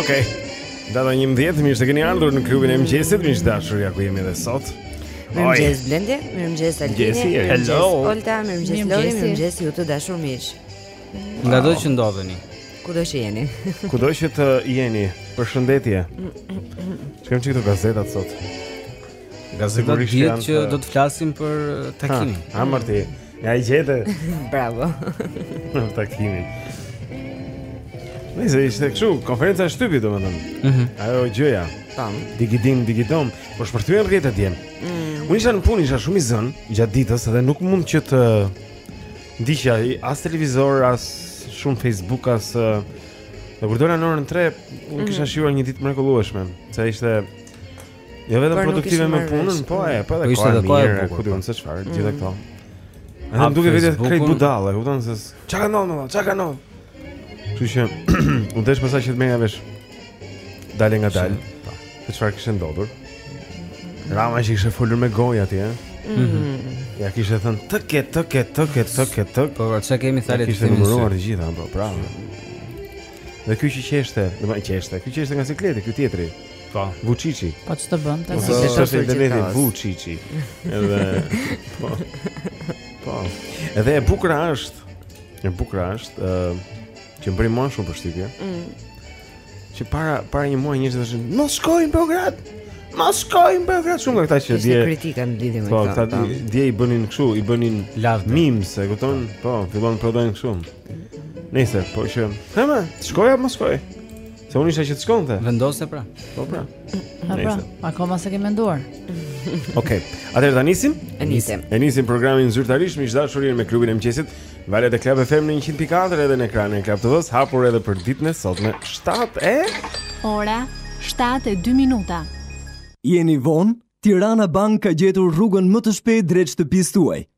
Okej. Okay. Data 11, mirë se keni ardhur në klubin e mëngjesit, miq të dashur, ja ku jemi edhe sot. Mirëmëngjes Blendi, mirëmëngjes Altini, mirëmëngjes Olta, mirëmëngjes Lori, mirëmëngjes ju të dashur miq. Ngado që ndodheni Kudo që jeni Kudo që të jeni Përshëndetje Shkojmë çikë te gazetat sot Gazetat dihet që do të flasim për uh, takimin Ha, ha mërti Ja i gjete Bravo Për takimin Nëse ishte kështu, konferenca e shtypit domethënë. Ëh. Mhm. Ajo gjëja. Tam. Digidin, digidom, po shpërthyen rrjetet dje. Mm. Unë isha në punë, isha shumë i zënë gjatë ditës dhe nuk mund që të Ndiqja as televizor, as shumë Facebook, as Ëh kur dola në orën 3, unë kisha mhm. shijuar një ditë të mrekullueshme, se ishte jo vetëm produktive me punën, po e, po edhe koha po mirë, ku di unë po. se çfarë, gjithë mhm. këto. Edhe m'u duk vetja krejt budalle, kupton se çka ka ndodh, çka ka ndodh. Kështu që u desh pastaj që të merrja vesh dalëngadalë. Po. Se çfarë kishte ndodhur? Rama që kishte folur me gojë atje. Mhm. Mm ia kishte thënë tek tek tek tek tek. Po çka kishte thënë, i kishte numëruar të gjitha, po bravo. Dhe ky që qeshte, domethënë qeshte. Ky qeshte nga sikleti, ky tjetri. Po. Vuçiçi. Po ç'të bënte? Po qeshte sikleti Vuçiçi. Edhe po. Po. Edhe e bukur është E bukura është, ë uh, që më bëri më shumë përshtypje. Mm. Që para para një muaji njerëzit thoshin, "Mos shko në Beograd." Mos shko në Beograd shumë nga këta që dje. Është kritika në lidhje me po, këtë. Po, këta po. dje i bënin kështu, i bënin love memes, e kupton? Po, filluan të prodhojnë kështu. Nëse, po që, "Hë ma, shko apo mos shko?" Se unë isha që të shkonte. Vendose pra. Po pra. Po pra. Akoma s'e ke menduar. Okej. Okay. Atëherë ta nisim? E nisim. E nisim programin zyrtarisht miq të dashur, me klubin e mëngjesit. Valët e Club FM në 100.4 edhe në ekranin e Club TV-s, hapur edhe për ditën e sotme 7 e Ora 7:02 minuta. Jeni vonë? Tirana Bank ka gjetur rrugën më të shpejtë drejt shtëpisë tuaj.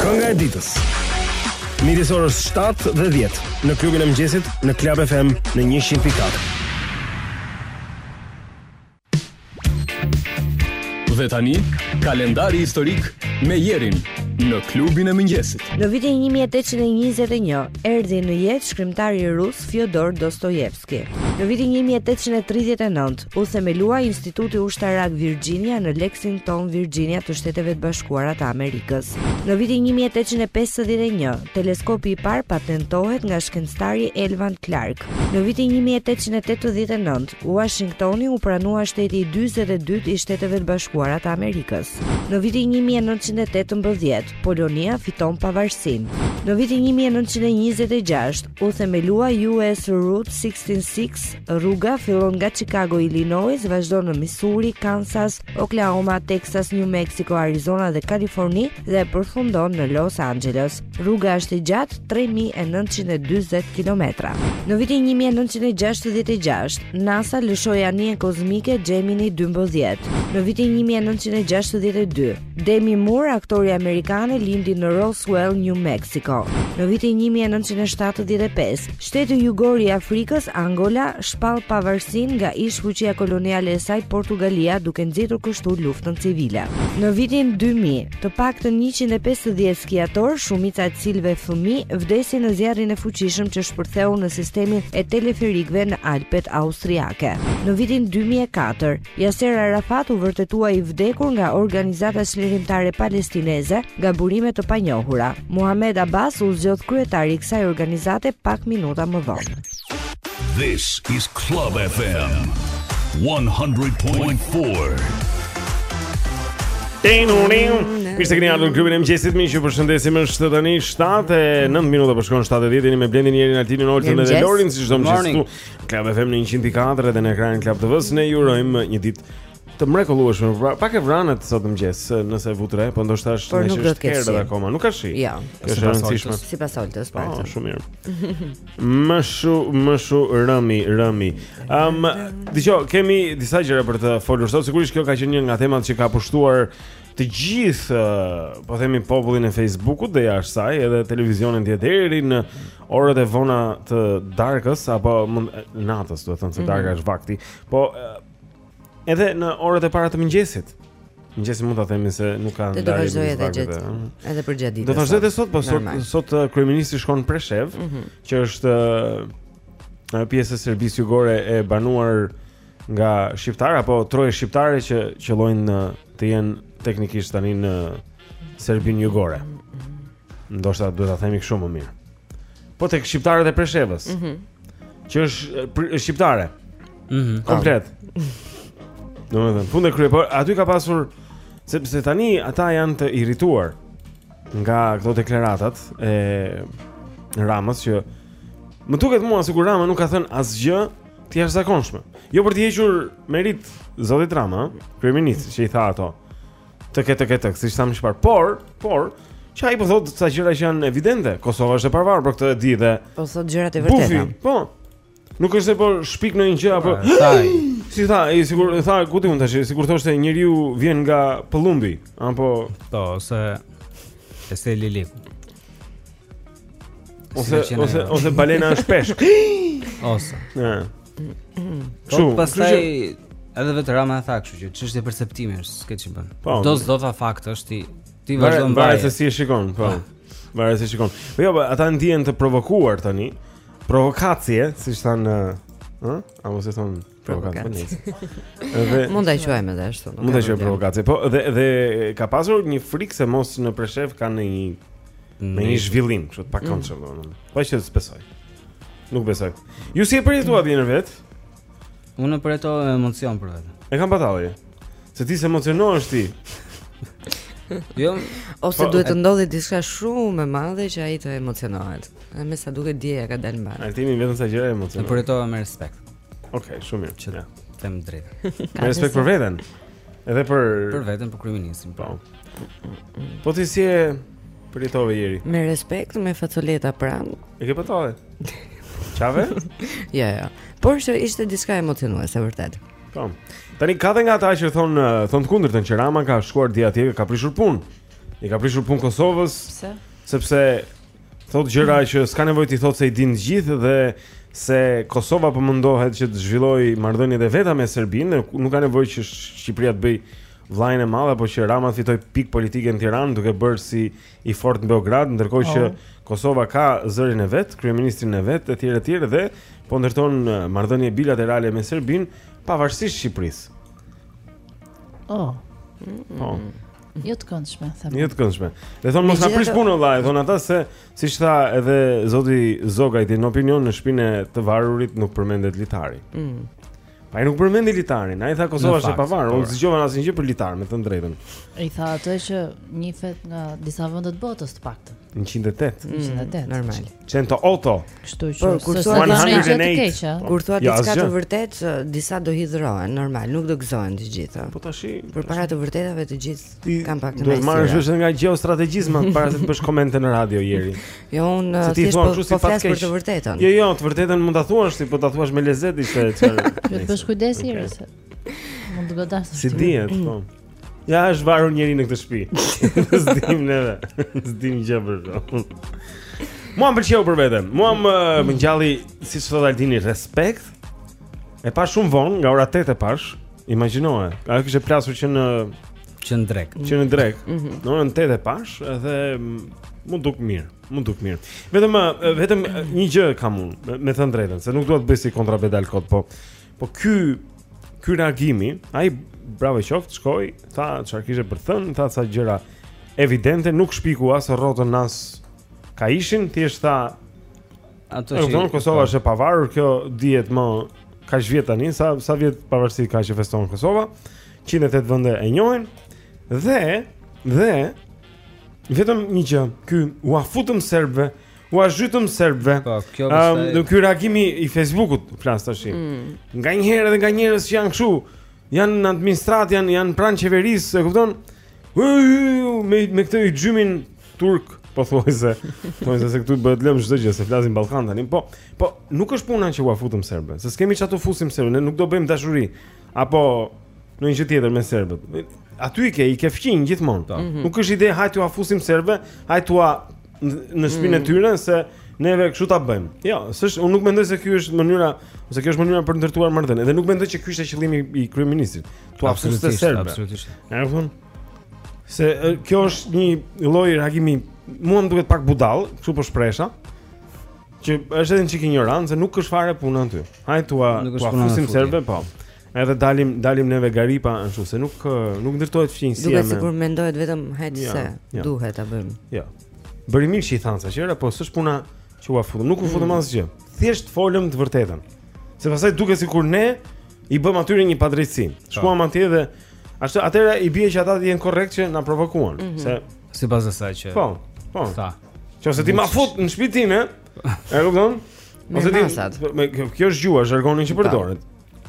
Kënga e ditës. Midis orës 7 dhe 10 në klubin e mëngjesit në Club FM në 100.4. Dhe tani, kalendari historik me Jerin në klubin e mëngjesit. Në vitin 1821 erdhi në jetë shkrimtari rus Fjodor Dostojevski. Në vitin një mijë e tetëqind e tridhjetë e nëntë, u themelua Instituti Ushtarak Virginia në Lexington, Virginia të Shteteve të Bashkuara të Amerikës. Në vitin një mijë e tetëqind e pesëdhjetë e një, teleskopi i parë patentohet nga shkencëtari Elvan Clark. Në vitin një mijë e tetëqind e tetëdhjetë e nëntë, Uashingtoni u pranua shteti i dyzet e dytë i Shteteve të Bashkuara të Amerikës. Në vitin një mijë e nëntëqind e tetëmbëdhjetë, Polonia fiton pavarësinë. Në vitin një mijë e nëntëqind e njëzet e gjashtë, U themelua US Route 66, rruga fillon nga Chicago, Illinois, vazhdon në Missouri, Kansas, Oklahoma, Texas, New Mexico, Arizona dhe Kaliforni dhe përfundon në Los Angeles. Rruga është i gjatë 3940 kilometra. Në vitin 1966, NASA lëshoi anijen kozmike Gemini 12. Në vitin 1962, Demi Moore, aktore amerikane, lindi në Roswell, New Mexico. Në vitin 1975, shteti jugor i Afrikës, Angola, shpall pavarësinë nga ish-fuqia koloniale e saj Portugalia, duke nxitur kështu luftën civile. Në vitin 2000, të paktën 150 skiatorë, shumica e cilëve fëmijë, vdesin në zjarrin e fuqishëm që shpërtheu në sistemin e teleferikëve në Alpet austriake. Në vitin 2004, Yasser Arafat u vërtetua i vdekur nga organizata çlirimtare palestineze nga burime të panjohura. Muhammad Abbas u zgjodh kryetari i kësaj organizate pak minuta më vonë. This is Club FM 100.4. Mirë se keni ardhur në klubin e mëngjesit. Miq, ju përshëndesim. Është tani 7:09 minuta, po shkon 7:10 jeni me Blendin, Jerin, Altinin, Oltën dhe Lorin si çdo mëngjes këtu. Klab FM në 100.4 dhe në ekranin Klab TV-së ne ju urojmë një ditë të mrekullueshme pra, Pak e vranët sot në mëngjes nëse e vutë re Po ndoshta është në shështë kërë dhe akoma Nuk ka shi Ja, sipas Oltës Sipas Oltës Po, oh, shumë mirë Më shu, më shu, rëmi, rëmi um, Dico, kemi disa gjëra për të folur sot Sigurisht kjo ka qenë një nga temat që ka pushtuar të gjithë uh, po themi popullin e Facebookut dhe jashtë saj edhe televizionet deri në orët e vona të darkës apo natës do të thënë se mhm. darka është vakti po uh, edhe në orët e para të mëngjesit mëngjesi mund ta themi se nuk ka ndarje do të vazhdojë edhe gjatë edhe përgjatë ditës do të vazhdojë edhe sot po sot sot uh, kryeministri shkon në Preshevë mm -hmm. që është uh, pjesë e Serbisë jugore e banuar nga shqiptarë apo troje shqiptare që qëllojnë të jenë teknikisht tani në Serbinë Jugore. Ndoshta duhet ta themi kështu më mirë. Po tek shqiptarët e Preshevës. Mhm. Mm që është shqiptare. Mhm. Mm komplet. Domethënë, fund e krye, por aty ka pasur sepse tani ata janë të irrituar nga këto deklaratat e Ramës që më duket mua sikur Rama nuk ka thënë asgjë Të jashtëzakonshme. Jo për t'i hequr meritë zotit Rama, kryeministrit që i tha ato. Të ketë të ketë, siç thamë më parë, por, por që ai po thotë ca gjëra që janë evidente, Kosova është e pavarur për këtë e di dhe. Po thotë gjërat e vërteta. Po. Nuk është se po shpik ndonjë gjë apo thaj. Si tha, sikur tha ku ti mund tash, sikur thoshte njeriu vjen nga pëllumbi, apo po se është lejleku. Ose ose ose balena është peshk. Ose. Ja. Po, Çu, pastaj edhe vetë Rama e tha kështu që çështje perceptimi është, s'ke ç'i bën. Po. Do s'do ti fakt është ti ti vazhdon mbaj. Varet se si e shikon, po. po. Varet se si shikon. Po jo, po, ata ndihen të provokuar tani. Provokacie, siç thanë, ë? A mos e thonë? provokancë. Dhe mund ta quajmë edhe ashtu. Mund ta quajmë provokancë. Po dhe dhe ka pasur një frikë se mos në Preshevë ka ndonjë ndonjë zhvillim, kështu të pakëndshëm mm. domethënë. Po që s'besoj. Nuk besoj. Ju si e përjetuat mm. dje vetë? Unë e përjetoj emocion për vetë. E kam batalli. Se ti s'emocionohesh ti. Jo, ose po, duhet të ndodhi diçka shumë e madhe që ai të emocionohet. Edhe me sa duket djeja ka dalë mbarë. Ai vetëm ca gjëra emocionon. E përjetova me respekt. Okej, okay, shumë mirë. Të them drejt. Me respekt për veten. Edhe për për veten, për kryeministrin, po. Po ti si e përjetove Ieri? Me respekt, me facoleta pranë. E ke batall? Qave? Ja, ja. Por që ishte diçka emocionuese vërtet. Po. Tani ka dhe nga ata që thonë thonë të kundërtën që Rama ka shkuar dje atje, ka prishur punë. I ka prishur punë Kosovës. Pse? Sepse Thotë gjëra që s'ka nevojë t'i thotë se i dinë të gjithë dhe se Kosova po mundohet që të zhvillojë marrëdhëniet e veta me Serbinë, nuk ka nevojë që Shqipëria të bëjë vëllain e madh apo që Rama të fitojë pikë politike në Tiranë duke bërë si i fortë në Beograd, ndërkohë që oh. Kosova ka zërin e vet, kryeministrin e vet etj etj dhe po ndërton uh, marrëdhënie bilaterale me Serbinë pavarësisht Shqipërisë. Oh. Po. Jo të këndshme, thamë. Jo të këndshme. Dhe thonë mos na prish punën vlla, thonë ata se siç tha edhe zoti Zogaj dje në Opinion në shpinën e të varurit nuk përmendet litari. Mm. Ai nuk përmendi litarin, ai tha Kosova është e pavarur, unë po. s'dëgjova asnjë gjë për litar, me thënë të drejtën. Ai tha atë që njihet nga disa vende të botës të paktën. 108. 108. Mm, normal. Cento Otto. Kështu që po, kur thua diçka të keqe, eh? po, kur thua jo, diçka të vërtetë, disa do hidhrohen, normal, nuk do gëzohen të gjithë. Po tash, përpara të vërtetave të gjithë kanë pak të mësuar. Do të marrësh vesh nga gjeostrategjizma para se të bësh komente në radio Jeri. Jo, un thjesht po, po flas për të vërtetën. Jo, jo, të vërtetën mund ta thuash ti, po ta thuash me lezet ishte çfarë. Do të bësh kujdes Jeri se. Mund të godash. Si dihet, po. Ja, është varur njeri në këtë shpi S'dimë neve S'dimë gjë për shumë Mua më pëlqeu për vete Mua më më ngjalli Siç thotë Aldini Respekt E pashë shumë vonë Nga ora 8 e pashë Imagjinoje Ajo kishte plasur që në Që në drekë Që në drekë mm -hmm. Në orën 8 e pashë Edhe M'u duk mirë M'u duk mirë Vetëm Vetëm Një gjë kam unë Me thënë drejtën Se nuk dua ta bëj si kontrapedal kot Po Po ky ky reagimi, ai bravo i qoftë, shkoi, tha çfarë kishte për të thënë, tha ca gjëra evidente, nuk shpiku as rrotën as kaishin, thjesht tha ato që Kosova, Kosova është e pavarur, kjo dihet me kaq vjet tani, sa sa vjet pavarësi ka që feston Kosova. 108 vende e njohin dhe dhe vetëm një gjë, kjo ua futëm serbëve Ua zhytëm serbëve. Po, kjo është. Ëm, ky reagimi i Facebookut flas tash. Mm. Nga një herë edhe nga njerëz që janë këtu, janë në administratë, janë janë pranë qeverisë, e kupton? Me me këtë gëzimin turk, pothuajse. Po se këtu bëhet lëmsh çdo gjë, se flasim Ballkan tani. Po, po nuk është puna që ua futëm serbëve, se s'kemi ça t'u fusim serbëve, ne nuk do bëjmë dashuri apo ndonjë gjë tjetër me serbët. Aty i ke, i ke fqinj gjithmonë. Mm -hmm. Nuk është ideja hajt t'ua fusim serbëve, hajt t'ua në shpinën e mm. tyre se neve kështu ta bëjmë. Jo, s'është, unë nuk mendoj se ky është mënyra, ose kjo është mënyra për të ndërtuar marrëdhënie dhe nuk mendoj që ky ishte qëllimi i kryeministrit. T'ua absolutisht fuste serbëve. Absolutisht. Ja, von. Se kjo është një lloj reagimi, mua më duket pak budalla, kështu po shprehem. Që është edhe një çik injorancë, nuk është fare puna aty. Hajde t'ua, t'ua fusim serbëve, po. Edhe dalim dalim neve garipa ashtu se nuk nuk ndërtohet fqinjësia. Duket sikur mendohet vetëm hajt ja, se ja. duhet ta bëjmë. Jo. Ja. Bëri mirë që i tha ca gjëra, po s'është puna që ua futëm. Nuk ua futëm mm. asgjë. Thjesht folëm të vërtetën. Se pastaj duket sikur ne i bëmë atyre një padrejtësi. Po. Shkuam atje dhe ashtu atëhera i bie që ata të jenë korrekt që na provokuan, mm -hmm. se sipas asaj që. Po. Po. Sa. Që ose ti ma fut në shpinë, e kupton? Ose ti me kjo është gjuha, zhargoni që përdoret.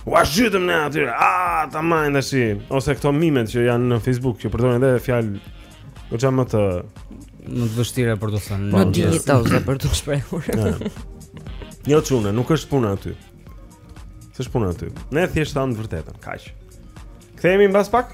Ua zhytëm ne atyre. Ah, ta majnë dhe shi. Ose këto mimet që janë në Facebook, që përdorin dhe fjalë goxha më të... Më të vështira për të thënë. Më dinjitoze për të shprehur. Jo çuna, nuk është puna aty. S'është puna aty. Ne thjesht thamë të vërtetën, kaq. Kthehemi mbas pak.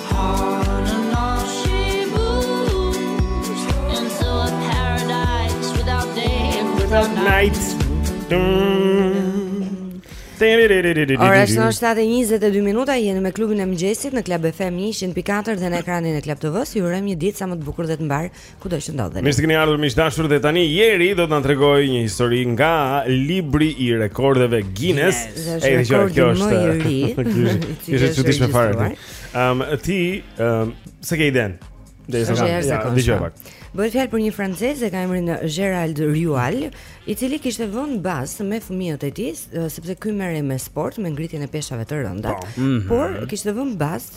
Ora është 7.22 minuta, jemi me klubin e mëngjesit në Klab FM 100.4 dhe në ekranin e Klab TV, ju urojmë një ditë sa më të bukur dhe të mbarë kudo që ndodheni. Mirë se keni ardhur miq të dashur dhe tani Jeri do të na tregojë një histori nga libri i rekordeve Guinness. Yes. Ai është kjo është i ri. Ishte çuditshme fare. Ehm ti ehm se ke idenë. Dhe sa janë. Dije pak. Bëhet fjalë për një francez që ka emrin Gerald Rual, i cili kishte vënë bast me fëmijët e tij, sepse ky merrej me sport, me ngritjen e peshave të rënda, po. mhm. por kishte vënë bast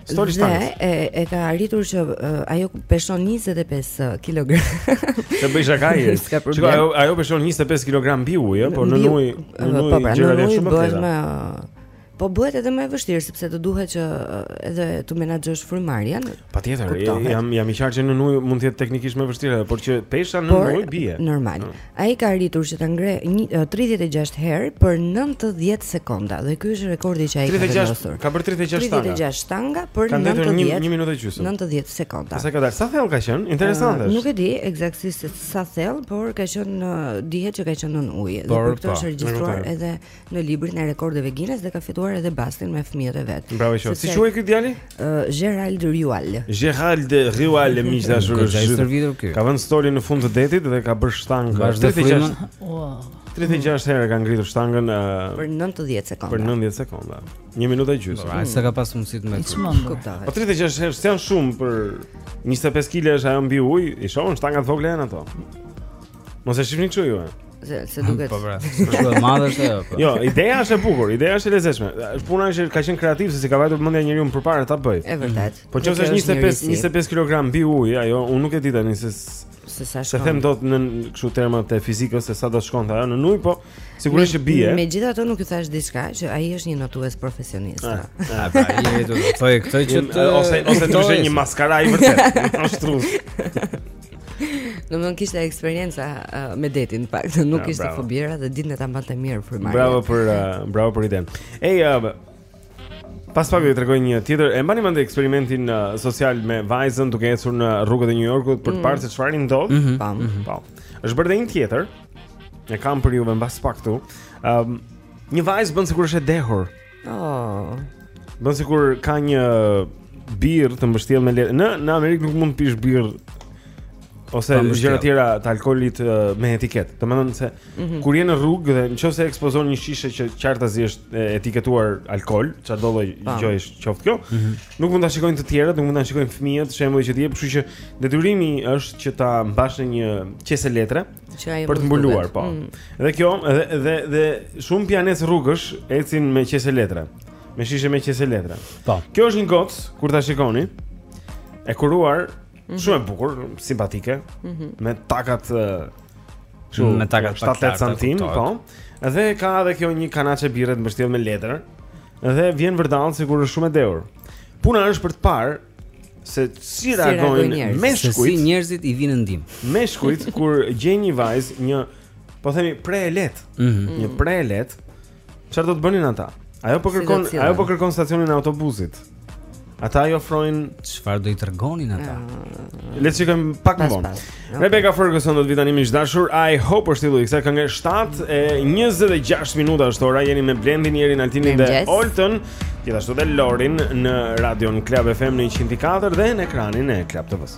Stoli i shtangës. Dhe e, e ka arritur që e, ajo peshon 25 kg. Të bëj shaka i. S'ka problem. Shikoj, ajo ajo peshon 25 kg mbi ujë, ëh, por nën Mbi- ujë, ëh, nën po, ujë pra, gjërat në janë ujë shumë më bëhet lehta. më Po bëhet edhe më e vështirë sepse të duhet që ë, edhe të menaxhosh frymëmarrjen. Patjetër, Kuptohet. jam jam i qartë që nën ujë mund të jetë teknikisht më e vështirë, por që pesha nën Por ujë bie. normal. Ai ka arritur që ta ngrejë tridhjetë e gjashtë herë për nëntëdhjetë sekonda dhe ky është rekordi që ai ka vendosur. Ka bërë tridhjetë e gjashtë shtanga. Tridhjetë e gjashtë shtanga për nëntëdhjetë. Një minutë e gjysmë. Nëntëdhjetë sekonda. Sa ka dalë? Sa thellë ka qenë? Interesante. Uh, nuk e di eksaktësisht sa thellë, por ka qenë dihet që ka qenë nën ujë dhe për këtë po, është regjistruar edhe në librin e rekordeve Guinness dhe ka fituar edhe bastin me fëmijët e vet. Bravo i qoftë. Si quhej ky djali? Gerald Riual. Gerald Riual e miq të dashur është i servitur ky. Ka vënë stolin në fund të detit dhe ka bërë shtangë. Vazhdo frymën. 36 herë ka ngritur shtangën për 90 sekonda. Për 90 sekonda. 1 minutë e gjysmë. Ai s'ka pas mundësi të mendojë. Kuptohet. Po 36 herë janë shumë për 25 kg është ajo mbi ujë, i shohën shtangat të vogla janë ato. Mos e shihni kështu ju. Se se duket. Po pra. Kështu e madhe është ajo. Po. Jo, ideja është e bukur, ideja është e lezetshme. Është puna që ka qenë kreativ se si i ka vajtur mendja njeriut më përpara ta bëjë. Është vërtet. Po nëse është 25 25 kg mbi ujë, ajo unë nuk e di tani se se sa shkon. Se them dot në kështu termat e fizikës se sa do të shkonte ajo nën ujë, po sigurisht që bie. Megjithatë nuk ju thashë diçka që ai është një notues profesionist. Ah, ah pra, jemi do të thoja këtë që ose ose të ishte një maskara i vërtetë. Ashtu. Domethënë kishte eksperiencë uh, me detin pak, të nuk ishte ja, fobia dhe dinte ta mbante mirë frymëmarrjen. Bravo për uh, bravo për idenë. Ej, uh, pas pak ju tregoj një tjetër. E mbani mend eksperimentin uh, social me vajzën duke ecur në rrugët e New Yorkut për të mm. parë se çfarë ndodh? Mm -hmm. Po. Është bërë dhe një tjetër. E kam për juve mbas pak këtu. Ëm um, një vajzë bën sikur është e dehur. Oh. Bën sikur ka një birrë të mbështjellë me letër. Në, në Amerikë nuk mund të pish birrë ose gjëra të tjera të alkoolit me etiketë. Domethënë se mm -hmm. kur je në rrugë dhe nëse ekspozon një shishe që qartazi është etiketuar alkool, çfarëdo lloj gjëje qoftë kjo, mm -hmm. nuk mund ta shikojnë të tjerët, nuk mund ta shikojnë fëmijët, shembull që ti, kështu që detyrimi është që ta mbash në një qese letre. për të mbuluar, po. Mm. Dhe kjo, dhe dhe dhe shumë pijanecë rrugësh ecin me qese letre. Me shishe me qese letre. Po. Kjo është një gocë kur ta shikoni. E kuruar, mm -hmm. shumë e bukur, simpatike, mm -hmm. me takat shumë me takat 7 cm, po. Dhe ka edhe kjo një kanaçe birre të mbështjellë me letër. Dhe vjen vërdallë sikur është shumë e dehur. Puna është për të parë se si reagojnë meshkujt, si njerëzit i vijnë në ndihmë. Meshkujt kur gjejnë një vajzë, një po themi pre e lehtë, mm -hmm. një pre e lehtë, çfarë do të bënin ata? Ajo po kërkon, si ajo po kërkon stacionin e autobusit. Ata i ofrojnë çfarë do i tregonin ata. Uh, Le të shikojmë pak më vonë. Okay. Rebecca Ferguson do të vijë tani miq të dashur. I hope është titulli i kësaj kënge 7 e 26 minuta është ora. Jeni me Blendin, Jerin, Altinin dhe Oltën. Gjithashtu dhe Lorin në radion Club FM në 100.4 dhe në ekranin e Club TV-s.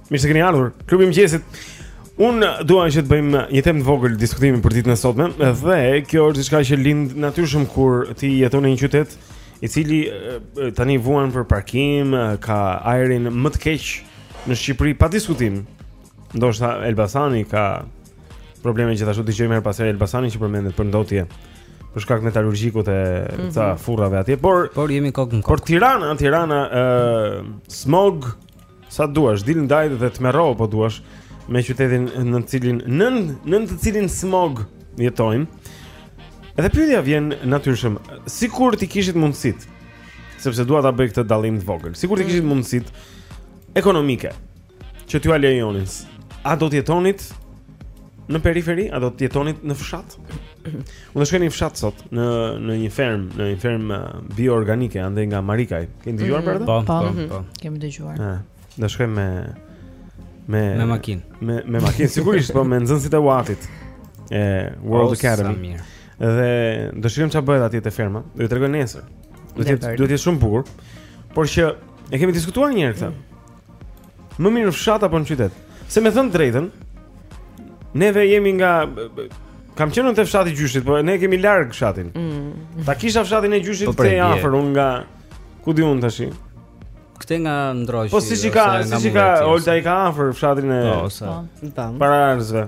Mirë se keni ardhur. Klubi i mëngjesit. Unë dua që të bëjmë një temë të vogël diskutimi për ditën e sotme dhe kjo është diçka që lind natyrshëm kur ti jeton në një qytet i cili tani vuan për parkim, ka ajrin më të keq në Shqipëri pa diskutim. Ndoshta Elbasani ka probleme gjithashtu dëgjojmë herë pas here Elbasani që përmendet për ndotje për shkak të metalurgjikut e mm -hmm. ca furrave atje, por por jemi kokë më kokë. Por Tirana, Tirana, ë uh, smog, Sa duash, dil në Dajt dhe tmerrohu po duash me qytetin në të cilin nën nën të cilin smog jetojmë. Edhe pyetja vjen natyrshëm, sikur t'i kishit mundësitë, sepse dua ta bëj këtë dallim të vogël. Sikur t'i kishit mm. mundësitë ekonomike që t'jua lejonin, a do të jetonit Në periferi, a do të jetonit në fshat? Unë do shkoj në fshat sot, në në një fermë, në një fermë uh, bioorganike andej nga Marikaj. Keni dëgjuar mm, për atë? Po, po, po, po, po. Kemi dëgjuar. Ëh, do shkoj me me me makinë. Me me makinë, sigurisht, po me nxënësit e Watit. E World oh, Academy. Dhe do shikojmë çfarë bëhet atje te ferma. Do ju tregoj nesër. Do të jetë do të jetë shumë bukur. Por që e kemi diskutuar një herë këtë. Mm. Më mirë në fshat apo në qytet? Se me thënë drejtën, neve jemi nga kam qenë unë te fshati i gjyshit, po ne e kemi larg fshatin. Mm. Ta kisha fshatin e gjyshit po te afër unë nga ku di unë tash. Këtej nga Ndroqi. Po si e ka, si e ka, Olta i ka afër fshatin e. Po, sa. Po. Para arave.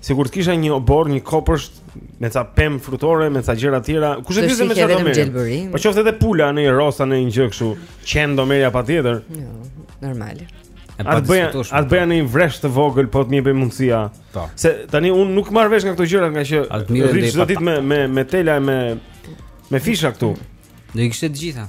Sikur të kisha një oborr, një kopsht me ca pemë frutore, me ca gjëra të tjera. Kush e di se me çfarë do merresha? Po qoftë edhe pula, ndonjë rosë, ndonjë gjë kështu, qen do merrja patjetër. Jo, normale. A të bëja, a të bëja ndonjë vresht të vogël po të më jepej mundësia. Po. Se tani unë nuk marr vesh nga këto gjëra ngaqë rri çdo ditë me me me tela e me me fisha këtu. Do i kishte të gjitha.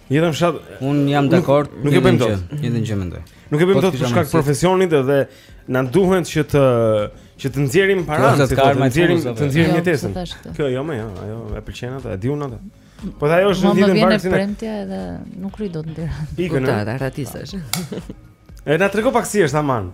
Jeta në fshat. Unë jam dakord. Nuk e bëjmë dot. Të njëjtën gjë mendoj. Nuk e bëjmë po dot për shkak të profesionit dhe na duhet që të që të nxjerrim para, të nxjerrim, të nxjerrim jetesën. Kjo jo më, jo, ajo e pëlqen atë, e di unë atë. Po ajo është ditën e parë. E premtja edhe nuk rri dot në Tiranë. Pikën e radhës. E na trego pak si është aman.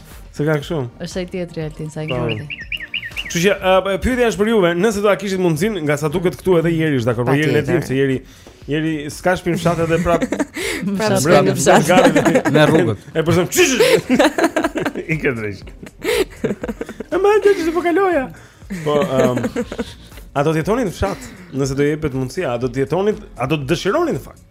Se ka kështu. Është ai tjetri Altin sa i po. ngjorti. Kështu që uh, pyetja është për juve, nëse do ta kishit mundësinë, nga sa duket këtu edhe Jeri është dakord, po Jeri, ne e dimë se Jeri Jeri s'ka shpi në fshat edhe prap. Prap në fshat. Në rrugët. E përsëm. E ke drejt. E më ndjeni se po kaloja. Po, ehm, a do të jetonit në fshat, nëse do jepet mundësia, a do të jetonit, a do të dëshironit në fakt?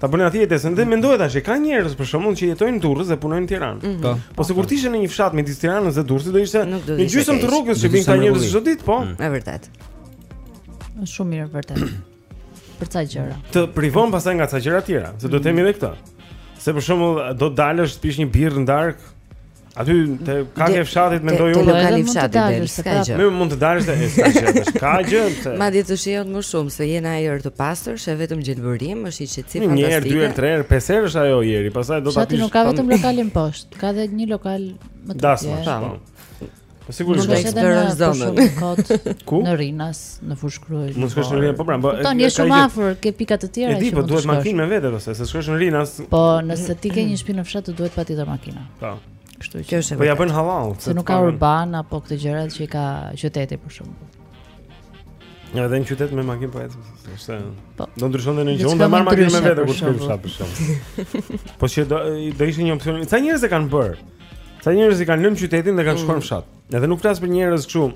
Ta bënit atje jetesën, dhe mendoj tash, ka njerëz për shembull që jetojnë në Durrës dhe punojnë në Tiranë. Mm -hmm. Po, po sikur të ishe në një fshat midis Tiranës dhe Durrësit do ishte në gjysmë të rrugës që bëjnë këta njerëz çdo ditë, po. Mm. Është vërtet. Është shumë mirë vërtet. për ca gjëra. Të privon pastaj nga ca gjëra tjera, se duhet ta themi edhe këtë. Se për shembull do të dalësh të pish një birrë në darkë, Aty te kafeja e fshatit mendoj unë. Te lokali i fshatit del, s'ka gjë. Më mund të dalësh te s'ka gjë, s'ka gjë. Madje të shijon më shumë se je në ajër të pastër, sheh vetëm gjelbërim, është një qetësi fantastike. Një herë, dy herë, tre herë, pesë herë është ajo Jeri, pastaj do ta pish. Fshati nuk ka vetëm lokalin poshtë, ka edhe një lokal më tej. Dasmë, po. Po sigurisht do të eksplorosh zonën. Ku? Në Rinas, në Fushë-Krujë. Mund të shkosh në Rinas, po pra, po. Tani është shumë afër, ke pika të tjera që. E di, po duhet makinë me vete ose s' shkosh në Rinas. Po, nëse ti ke një shtëpi në fshat, të duhet patjetër makina. Po. Kështu që. Po ia bën hallall. Se nuk ka urban apo këto gjëra që i ka qyteti për shembull. Ja edhe në qytet me makinë po ecën. Është. Po. Do ndryshon edhe një gjë, unë marr makinë me vete kur shkoj në fshat për shembull. Po që do do ishte një opsion. Sa njerëz e kanë bërë? Sa njerëz i kanë lënë qytetin dhe kanë shkuar në mm. fshat. Edhe nuk flas për njerëz kështu.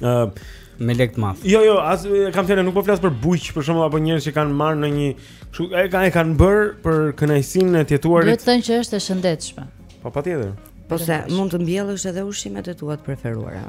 ë uh, me lek të madh. Jo, jo, as kam thënë nuk po flas për bujq, për shembull apo njerëz që kanë marrë ndonjë kështu e kanë e kanë bërë për kënaqësinë e të jetuarit. Duhet thënë që është e shëndetshme. Po patjetër. Po se mund të mbjellësh edhe ushqimet e tua të preferuara.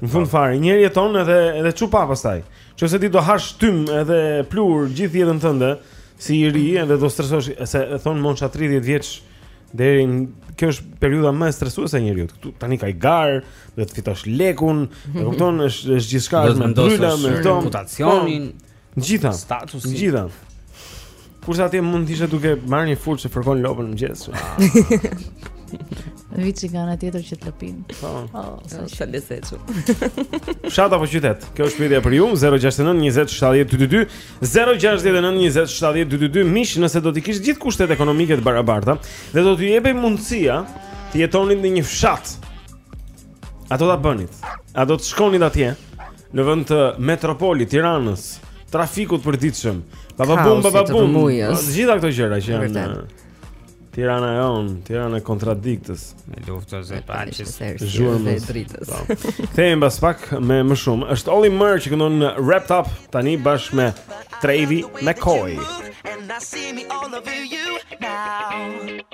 Në fund fare, njeriu jeton edhe edhe çupa pastaj. Qoftë se ti do hash tym edhe pluhur gjithë jetën tënde, si i ri edhe do stresosh, se e thon mosha 30 vjeç deri në kjo është periudha më stresuese e njeriut. Këtu tani ka një garë, do të fitosh lekun, e kupton, është është gjithçka me bërryla, me këto reputacionin. Po, Gjitha. Statusi. Gjitha. Kurse atje mund të ishe duke marrë një furçë që fërkon lopën në mëngjes. Viçi nga ana tjetër që të lëpin. Po. Oh, sa e lezetshme. Fshat apo qytet? Kjo është pyetja për ju. 069 20 70 222. 069 20 70 222. Miq, nëse do t'i kishit gjithë kushtet ekonomike të barabarta dhe do t'ju jepej mundësia të jetonit në një fshat A do ta bënit? A do të shkonit atje në vend të metropolit Tiranës, trafikut përditshëm, pa pa bum, pa pa bum, të gjitha këto gjëra që janë Tirana e jonë, Tirana e kontradiktës, e luftës e paqes e zhurmë e dritës. Kthehemi po. pas pak me më shumë, është Olly Murs që këndon në Wrapped Up, tani bashkë me Travie McCoy. And I see me all over you now.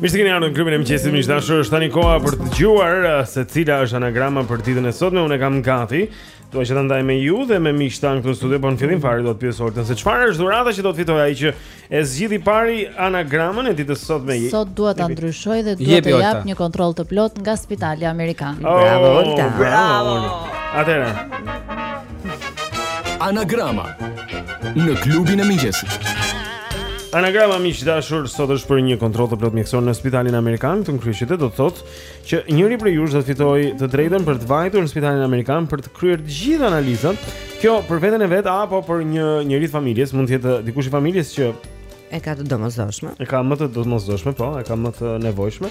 Mirë se keni ardhur në klubin e mëngjesit miq të dashur. Është tani koha për të dëgjuar uh, se cila është anagrama për ditën e sotme. Unë e kam gati. Dua që ta ndaj me ju dhe me miqtë tanë këtu në studio, por në fillim fare do të pyes Oltën se çfarë është dhurata që do të fitojë ai që e zgjidh i pari anagramën e ditës së sotme. Sot dua ta ndryshoj dhe dua të jap një kontroll të plotë nga Spitali Amerikan. Oh, bravo Olta. Bravo. Atëherë. Anagrama në klubin e mëngjesit. Anagrama miq të dashur sot është për një kontroll të plotë mjekësor në spitalin amerikan këtu në kryeqytet do të thotë që njëri prej jush do të fitojë të drejtën për të vajtur në spitalin amerikan për të kryer të gjitha analizat. Kjo për veten e vet apo për një njeri të familjes mund të jetë dikush i familjes që e ka të domosdoshme. E ka më të domosdoshme, po, e ka më të nevojshme.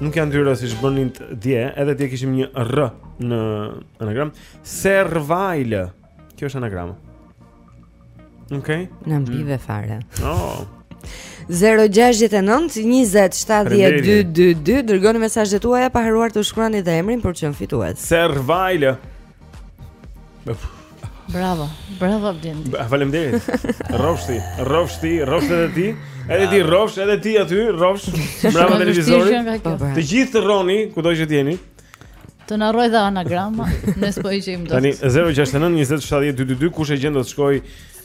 Nuk janë dy r siç bëni dje, edhe dje kishim një r në anagramë. Servajlë, kjo është anagrama. Okej? Okay? Na mpive fare. Oh. 0-6-9-27-12-2 Dërgoni mesazhet tuaja pa harruar të shkruani dhe emrin po qe se fituat Servajlë Bravo, bravo Blendi. Faleminderit. Rrofshi, rrofshi, rrofshi edhe ti. Edhe ti rrofsh, edhe ti aty, rrofsh. Mbrapa televizorit. Po, po. Të gjithë rroni, kudo që të jeni. Të na rrojë dhe anagrama, ne s'po i gjejmë dot. Tani 069 20 70 222 kush e gjen do të shkojë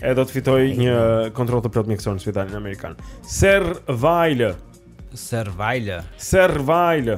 e do të fitojë një kontroll të plotë mjekësor në spitalin amerikan. Servaile. Servaile. Servaile.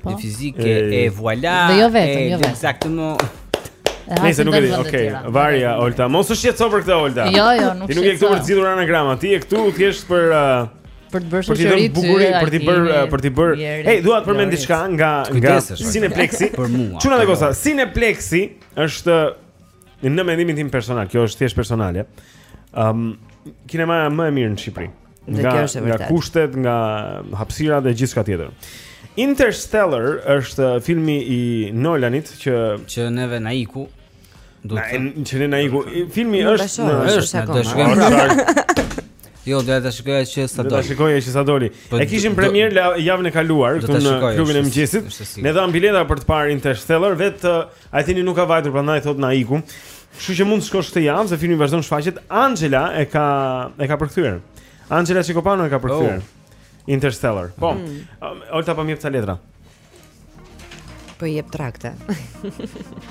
Po. Në fizikë e voilà. Dhe jo vetëm, jo vetëm. Eksaktësisht. Nëse nuk e di, okay. Varja Olta, mos u shqetëso për këtë Olta. Jo, jo, nuk. Ti nuk je këtu për të zgjidhur anagrama, ti je këtu thjesht për uh, për të bërë shoqëri të bukur, për të bërë uh, për të bërë. Hey, dua të përmend diçka nga nga Cineplexi. Çuna dhe goca, Cineplexi është Në mendimin tim personal, kjo është thjesht personale. Ëm um, kinema më e mirë në Shqipëri. Nga nga kushtet, nga hapësira dhe gjithçka tjetër. Interstellar është filmi i Nolanit që që neve na iku. Do të që ne na iku. Filmi është në është do të shkojmë prapë. Jo, do ta shikoj që sa doli. Do ta shikoj që sa doli. Po e kishim premierë javën e kaluar këtu në klubin e mëngjesit. Ne dhamë bileta për të parë Interstellar vetë uh, Aj Tini nuk ka vajtur prandaj thotë na iku. Kështu që mund të shkosh këtë javë se filmi vazhdon shfaqet. Anxhela e ka e ka përkthyer. Anxhela Çikopano e ka përkthyer. Oh. Interstellar. Po. Mm. Um, Olta po më jep ca letra. Po i jep trakte.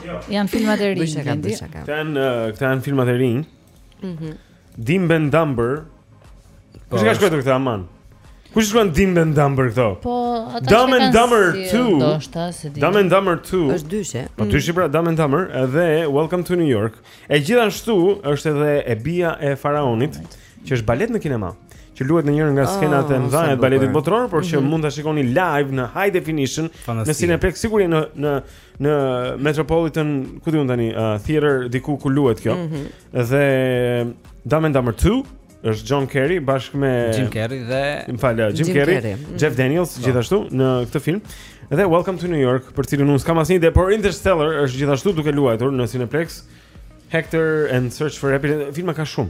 jo. Janë filmat e rinj. Bëj shaka, bëj shaka. Këta janë këta janë filmat e rinj. Mhm. Mm Dim Ben Dumber. Po kush e ka shkruajtur këtë aman? Kush shkruan Dim Ben Dumber këto? Po, ata Dumb and Dumber 2. Ndoshta s'e di. Dumb and Dumber 2. Është dyshi. Po mm. dyshi pra Dumb and Dumber dhe Welcome to New York. E gjithashtu është edhe e bija e faraonit, që është balet në kinema që luhet në njërën nga ah, skenat e mëdha të baletit botëror, por që mhm. mund ta shikoni live në high definition në Cineplex sigurisht në në në Metropolitan, ku di unë tani, uh, theater diku ku luhet kjo. Mm -hmm. Dhe Dumb and Dumber 2 është John Kerry bashkë me Jim Carrey dhe më fal, uh, Jim, Jim Carrey, Carrey. Mm. Jeff Daniels so. Po. gjithashtu në këtë film. Dhe Welcome to New York, për cilën unë s'kam asnjë ide, por Interstellar është gjithashtu duke luajtur në Cineplex. Hector and Search for Happiness, filma ka shumë.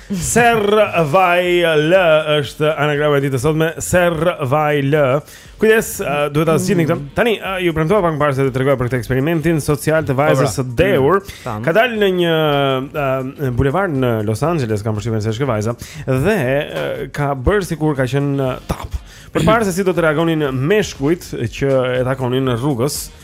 Servajl është anagrama e ditës së sotme, Servajl. Kujdes, uh, duhet ta zgjidhni këtë. Tani uh, ju premtova pak më parë se do tregoja për këtë eksperimentin social të vajzës po, së pra, dehur. Mm, ka dalë në një uh, bulevard në Los Angeles, kam përshtypjen se është kjo vajza dhe uh, ka bërë sikur ka qenë uh, tapë. Për të parë se si do të reagonin meshkujt që e takonin rrugës,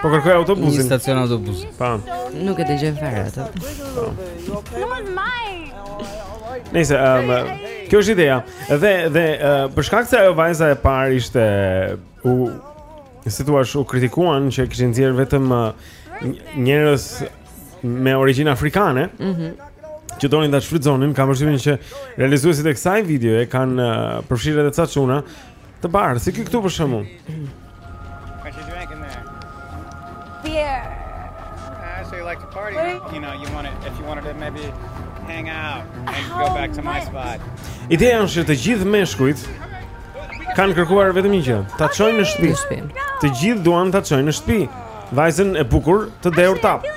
Po kërkoj autobusin. Një stacion autobusi. Po. Nuk e dëgjojmë fare atë. Po. Nuk më. Nëse um, kjo është ideja. Dhe dhe uh, për shkak se ajo vajza e parë ishte u si thua u kritikuan që kishin nxjerrë vetëm uh, njerëz me origjinë afrikane. Mhm. Mm që donin ta shfrytëzonin, kam përshtypjen që realizuesit e kësaj videoje kanë uh, përfshirë edhe ca çuna Të bardhë, si këtu për shembull. Ka që të rekin there. Beer. Ah, so you like to party, you know, you want it, if you wanted to maybe hang out and go back to my spot. Ideja është që të gjithë meshkujt kanë kërkuar vetëm një gjë, ta çojnë në shtëpi. Të gjithë duan ta çojnë në shtëpi. Vajzën e bukur të dehur tapë.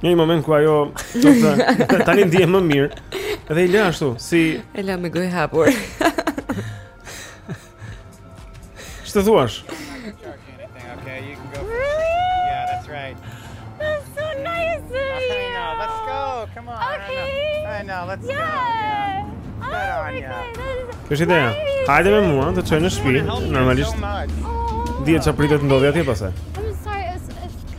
Në një moment kur ajo thotë tani ndihem më mirë dhe i lë ashtu si e la me gojë hapur. Ç'të thua? Kjo është ideja, hajde me mua, të çoj në shpi, normalisht, dihet ça pritet të ndodhi atje pastaj.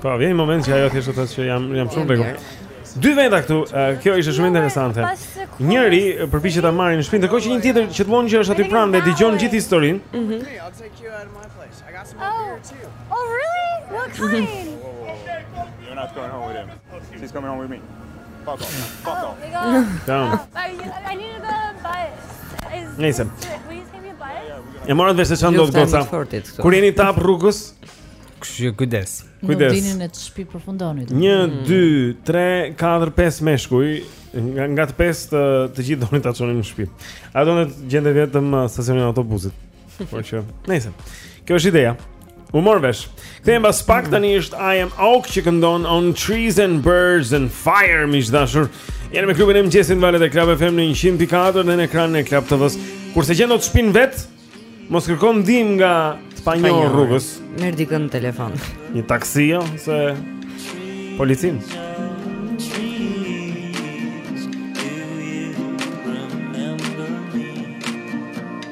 Po, vjen një moment që ajo thjesht thotë që jam jam shumë në rregull. Dy veta këtu, kjo ishte shumë interesante. Njëri përpiqet ta marri në shpi, ndërkohë që një tjetër që thonë që është aty pranë dhe dëgjon gjithë historinë. Mhm. Oh, oh, really? What kind? You're not going home with him. She's coming home with me. Po, po, po, po. Tam. I need to buy it. Nisem. E morët vesh se ça ndodh goca. Kur jeni tapë rrugës, kështu kujdes. Kujdes. Nuk dini në ç'shtëpi përfundoni. 1 2 3 4 5 meshkuj nga nga të pesë të, të gjithë donin ta çonin në shtëpi. Ajo donte të gjente vetëm uh, stacionin e autobusit? Por që, nejse. Kjo është ideja. U mor vesh. Kthehem pas pak tani është I am Oak që këndon on trees and birds and fire miq të dashur. Jeni me klubin e mëngjesit në valët e Club FM në 100.4 dhe në ekranin e Club TV-s. Kur s'e gjen dot shpinë vetë, mos kërko ndihmë nga të panjohur rrugës. Merr dikën në telefon. Një taksi ose policinë.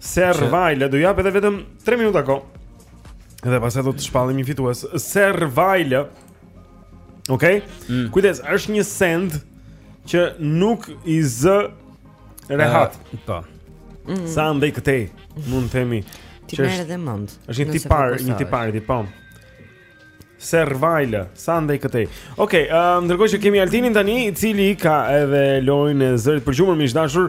Sër vajle, do jap edhe vetëm 3 minuta kohë Dhe pastaj do të shpallim një fitues Sër vajle Ok? Mm. Kujdes, është një send Që nuk i zë rehat uh, Po mm. Sa andej këtej, mund të themi Ti merre dhe me mend është një tipar, një tipar, tipar, tipar, Sër vajle, sa andej këtej Ok, uh, ndërkohë që kemi Altinin tani I cili ka edhe lojën e zërit të përçudnuar Miq të dashur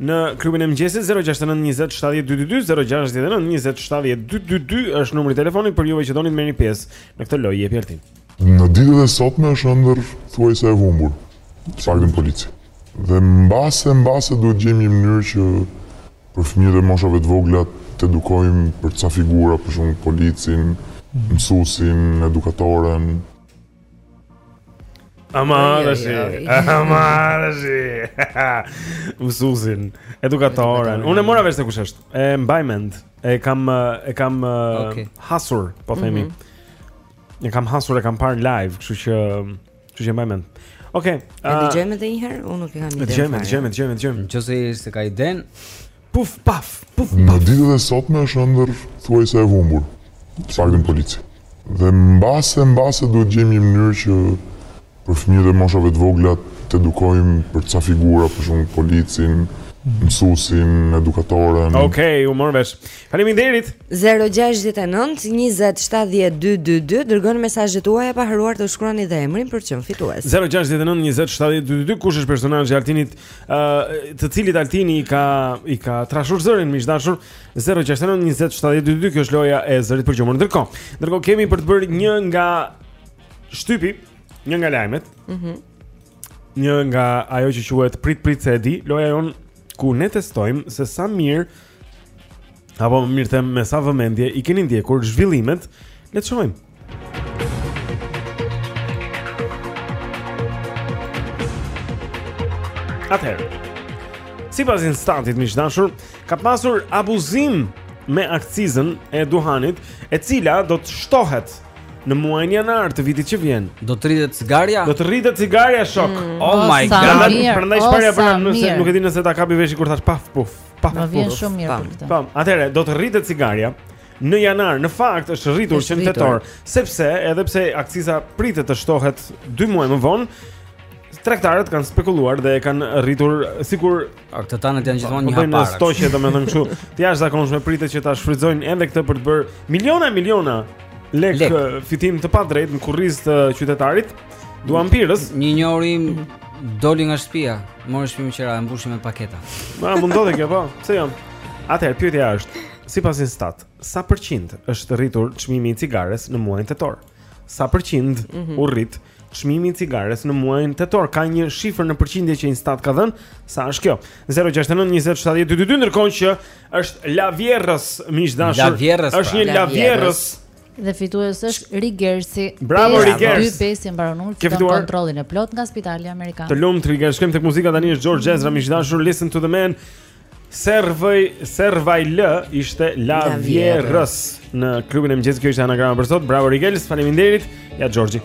në klubin e mëngjesit 069-2722 069-2722 është numri i telefonit për juve që doni të merrni pjesë Në këtë lojë, jepi Altin Në ditët e sotme është ëndërr thuajse e humbur Faktin polici Dhe mbase, mbase duhet të gjejmë një mënyrë që Për fëmijët e moshave të vogla t'edukojmë për ca figura, për shembull policin, mësuesin, edukatoren. A more vesh, a more vesh. Mësuesin, edukatoren. Unë e mora vesh se kush është. E mbaj mend. E kam e kam okay. hasur, po themi. Mm -hmm. E kam hasur, e kam parë live, kështu që Kështu që mbaj mend. Okej. Okay, uh, e dëgjojmë edhe një herë, unë nuk e kam ide. Dëgjojmë, dëgjojmë, dëgjojmë, dëgjojmë. Nëse s'e ka idenë, puf paf, puf paf. Në ditët e sotme është ëndër thuajse e humbur. Paktën polici. Dhe mbase mbase duhet gjejmë një mënyrë që për fëmijët e moshave të vogla të edukojmë për ca figura, për shembull policin, mësuesin, edukatoren. Okej, okay, u mor vesh. Faleminderit. 0692070222 dërgoni mesazhet tuaja pa harruar të shkruani dhe emrin për të qenë fitues. 0692070222 kush është personazhi i Altinit, ë, uh, të cilit Altini i ka i ka trashur zërin miq të dashur. 0692070222 kjo është loja e zërit përgjumur. Ndërkohë, ndërkohë kemi për të bërë një nga shtypi, një nga lajmet. Mhm. Mm një nga ajo që quhet prit prit se e di, loja jonë ku ne testojmë se sa mirë Apo më mirë them me sa vëmendje i keni ndjekur zhvillimet, le të shohim. Atëherë. Sipas Instatit miq të dashur, ka pasur abuzim me akcizën e duhanit, e cila do të shtohet në muajin janar të vitit që vjen. Do të rritet cigarja? Do të rritet cigarja shok. Mm, oh, oh my god. Prandaj shparja për nëse nuk e di nëse ta kapi veshi kur thashë paf puf. Pa, më vjen shumë mirë për këtë. Po, atëherë do të rritet cigarja në janar. Në fakt është rritur që në tetor, sepse edhe pse akciza pritet të shtohet 2 muaj më vonë, tregtarët kanë spekuluar dhe e kanë rritur sikur ato tanët janë gjithmonë një hap para. Po në stoqe domethënë kështu. Të jashtëzakonshme pritet që ta shfrytëzojnë edhe këtë për të bërë miliona e miliona lek, lek. fitim të padrejtë në kurriz të qytetarit. Duan birës. Një njohim doli nga shtëpia, mori shpi me qira e mbushi me paketa. Ma, më ndodh dhe kjo po. Pse jam? Atëherë pyetja është, sipas Instat, sa përqind është rritur çmimi i cigares në muajin tetor? Sa përqind mm -hmm. u rrit çmimi i cigares në muajin tetor? Ka një shifër në përqindje që Instat ka dhënë? Sa është kjo? 069 20 70 222 ndërkohë që është lavjerrës, miq të dashur. Lavjerrës. Është pra. një lavjerrës. Dhe fitues është Rigersi. Bravo Rigersi. 25 e mbaron ulti Ke fituar... kontrollin e plotë nga Spitali Amerikan. Të lumtë Rigersi, shkojmë tek muzika tani është George Ezra miq të dashur Listen to the Man. Servaj Servaj L ishte lavjerrës në klubin e mëngjesit. Kjo ishte anagrama për sot. Bravo Rigersi, faleminderit. Ja George.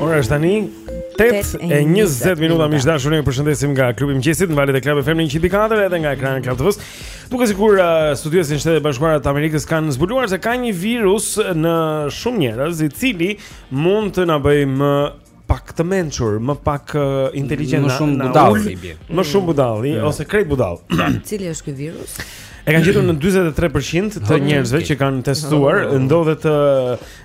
Ora është tani 8 e 20 minuta miq të dashur ne ju përshëndesim nga klubi i mëngjesit në valët e Club FM 100.4 edhe nga ekrani i Club TV-s. Duket sikur uh, studiuesit në Shtetet e Bashkuara të Amerikës kanë zbuluar se ka një virus në shumë njerëz i cili mund të na bëjë më pak të mençur, më pak uh, inteligjent, më shumë budallenj, më shumë budallenj mm. ose krejt budall. Cili është ky virus? E kanë gjetur në 43% të njerëzve që kanë testuar, ndodhet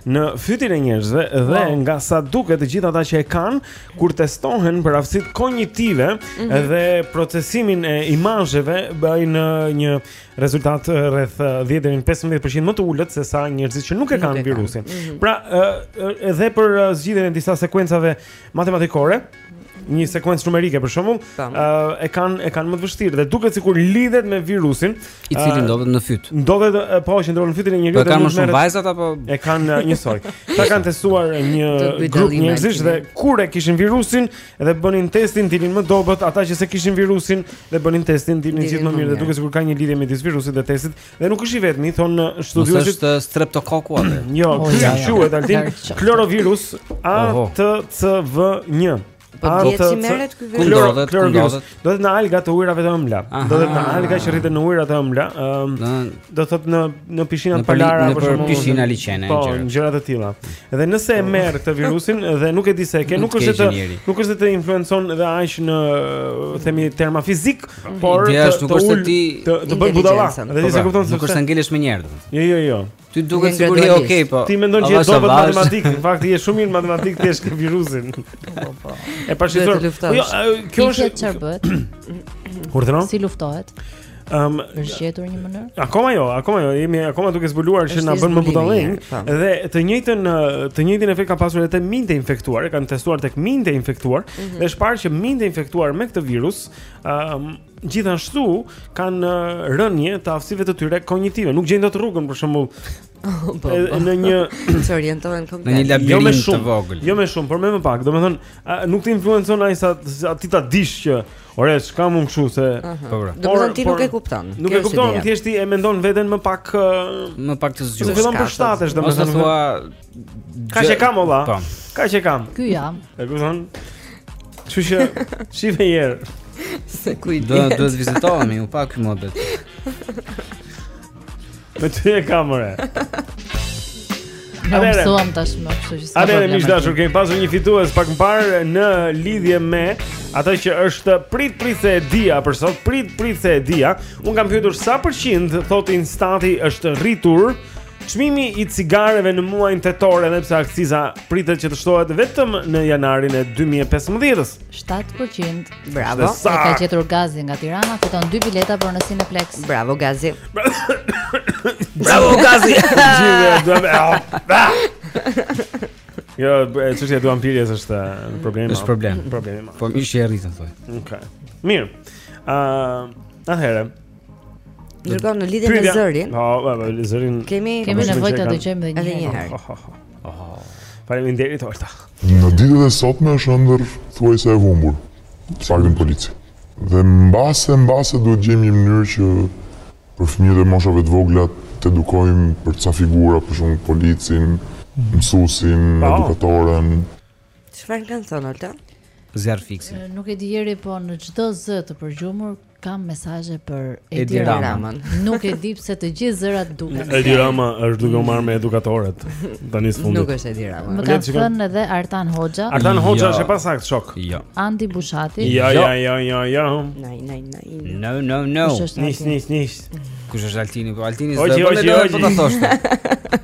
në fytin e njerëzve dhe nga sa duket të gjithë ata që e kanë kur testohen për aftësitë kognitive mhm. dhe procesimin e imazheve bëjnë një rezultat rreth 10 deri në 15% më të ulët se sa njerëzit që nuk e kanë virusin. Mm -hmm. Pra, edhe për zgjidhjen e disa sekuencave matematikore, një sekuencë numerike për shembull, ë e kanë e kanë më të vështirë dhe duket sikur lidhet me virusin, i cili ndodhet në fyt. Ndodhet, po, që ndodhet në fytin e njeriut. Po e kanë më shumë vajzat apo e kanë njësoj. Ata kanë testuar një grup njerëzish dhe kur e kishin virusin, Dhe bënin testin dilin më dobët, ata që s'e kishin virusin dhe bënin testin dilin gjithë më mirë dhe duket sikur ka një lidhje midis virusit dhe testit dhe nuk është i vetmi thonë studiuesit, është streptokoku atë. Jo, oh, ky quhet algal klorovirus A T C V 1. Po dihet si merret ky virus? Klorovirus. Do të thotë në alga të ujërave të ëmbla. Do të thotë në alga që rriten në ujëra të ëmbla, ëm, um, do të thotë në në pishinat e palara apo shumë në pishina liqene, po, gjëra. Po, gjëra të tilla. Dhe nëse e po. merr këtë virusin dhe nuk e di se e ke, nuk është të nuk është të influencon edhe aq në themi terma fizik, por të të të të bën budalla. Dhe ti s'e, po, pra, kupton se nuk është të ngelesh menjëherë. Jo, jo, jo. Ty të duket sikur je okay po. Ti mendon që je dobët në matematikë, në fakt je shumë mirë në matematikë, ti ke virusin. Po po. E pa shitur. Po jo, kjo është çfarë bëhet? Urdhëron? Si luftohet? Ëm, um, është gjetur një mënyrë? Akoma jo, akoma jo, jemi akoma duke zbuluar që na bën më budallenj po. dhe të njëjtën të njëjtin efekt ka pasur edhe te minjtë e infektuar, e kanë testuar tek minjtë e infektuar mm -hmm. dhe është parë që minjtë e infektuar me këtë virus, ëm, um, Gjithashtu kanë rënie të aftësive të tyre kognitive, nuk gjejnë dot rrugën për shembull. Po, po. Në një çorientohen komplet. Në një labirint jo të vogël. Jo më shumë, por më me pak. Domethënë, nuk të influencon aq sa ti ta dish që, ore, ç'kam unë kshu se. Po. Domethënë ti nuk e kupton. Nuk e kupton, thjesht ti e mendon veten më pak më pak të zgjuar. Fillon përshtatesh, domethënë thua Ka që kam, ola po. Ka që kam Ky jam E kupton Që që Shifë e jërë Se ku i djetë Do të vizitohem i u pak kë më Me ty e kam, ore Ne mësuam tashmë A ndërkohë miq të dashur, kemi pasur një fitues pak më parë në lidhje me atë që është prit prit se e dija për sot, prit prit se e dija Unë kam pyetur sa përqind, thotë INSTAT-i është rritur Çmimi i cigareve në muajin tetor edhe pse akciza pritet që të shtohet vetëm në janarin e 2015-s. 7%. Bravo. E ka gjetur Gazi nga Tirana, fiton dy bileta për në Cineplex. Bravo Gazi. Bravo Gazi. Jo, çështja e duhanpirjes është problem. Është problem. Problemi. Po mishi e rritën thoj. Okej. Mirë. Ëh, uh, atëherë, Ndërkohë në lidhje me zërin. Po, po, po, zërin. Kemi kemi nevojë ta dëgjojmë edhe një herë. Faleminderit Olta. Në ditët e sotme është ëndërr thuajse e humbur. Çfarë polici? Dhe mbase mbase duhet të gjejmë një mënyrë që për fëmijët e moshave të vogla t'i edukojmë për ca figura, për shembull policin, mësuesin, edukatoren, Çfarë kanë thënë Olta? Zjarrfikësin. Nuk e di njeri, po në çdo zë të përgjuar kam mesazhe për Edi Ramën. Nuk e di pse të gjithë zërat duken. Edi Rama është duke u marrë me edukatoret tani së fundit. Nuk është Edi Rama. Më kanë thënë edhe Artan Hoxha. Artan Hoxha jo. është e pasaktë shok. Jo. Andi Bushati. Jo, jo, jo, jo, jo. Nai, nai, nai. No, no, no. Nis, nis, nis. Kush është Altini? Po Altini s'do të thotë.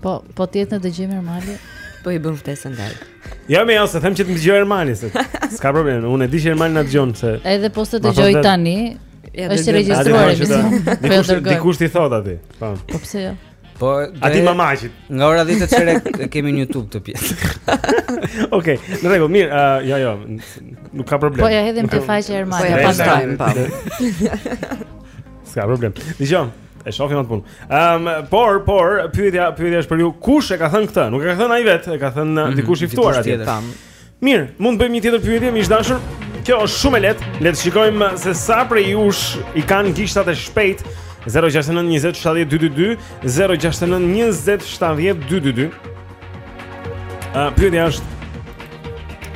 Po, po të jetë në dëgjim Ermali. Po i bën ftesën ndaj. Ja jo, më jose them që të dëgjoj Ermali se. S'ka problem, unë e di që Ermali na dëgjon se. Edhe po të dëgjoj tani. Ja, është regjistruar emisioni. Dikush t'i thotë aty. Po. Po pse jo? Po, aty mamaqit. Nga ora 10 e çerek kemi në YouTube të pjesë. Okej, në rregull, mirë, uh, jo, jo, nuk ka problem. Po ia hedhim te faqja e Ermalit, po ia postojmë, po. S'ka problem. Dëgjon. E shohim atë punë. Ehm, um, por por pyetja pyetja është për ju, kush e ka thënë këtë? Nuk e ka thënë ai vetë, e ka thënë mm -hmm, dikush i ftuar atje. Mirë, mund të bëjmë një tjetër pyetje, miq të dashur. Kjo është shumë e lehtë. Le të shikojmë se sa prej jush i kanë gishtat e shpejtë. 069 20 70 222 069 20 70 222 uh, Pyetja është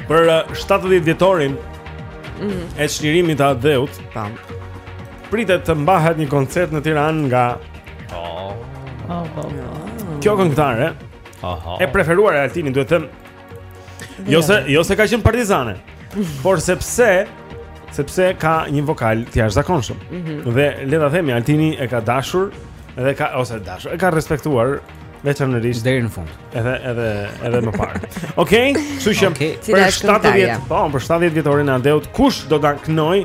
Për uh, 70 vjetorin mm -hmm. E çlirimit të atdheut Tam Pritet të mbahet një koncert në Tiranë nga Oh, oh, oh, oh. Kjo këngëtare. Aha. E preferuar e Altinit duhet të them. Jo se jo se ka qenë partizane. Por sepse sepse ka një vokal të jashtëzakonshëm. Mm -hmm. Dhe le ta themi Altini e ka dashur dhe ka ose dashur, e ka respektuar veçanërisht deri në fund. Edhe edhe edhe më parë. Okej, okay, kështu që okay. për 70, po, për 70 vjetorin e Andeut, kush do ta këndojë?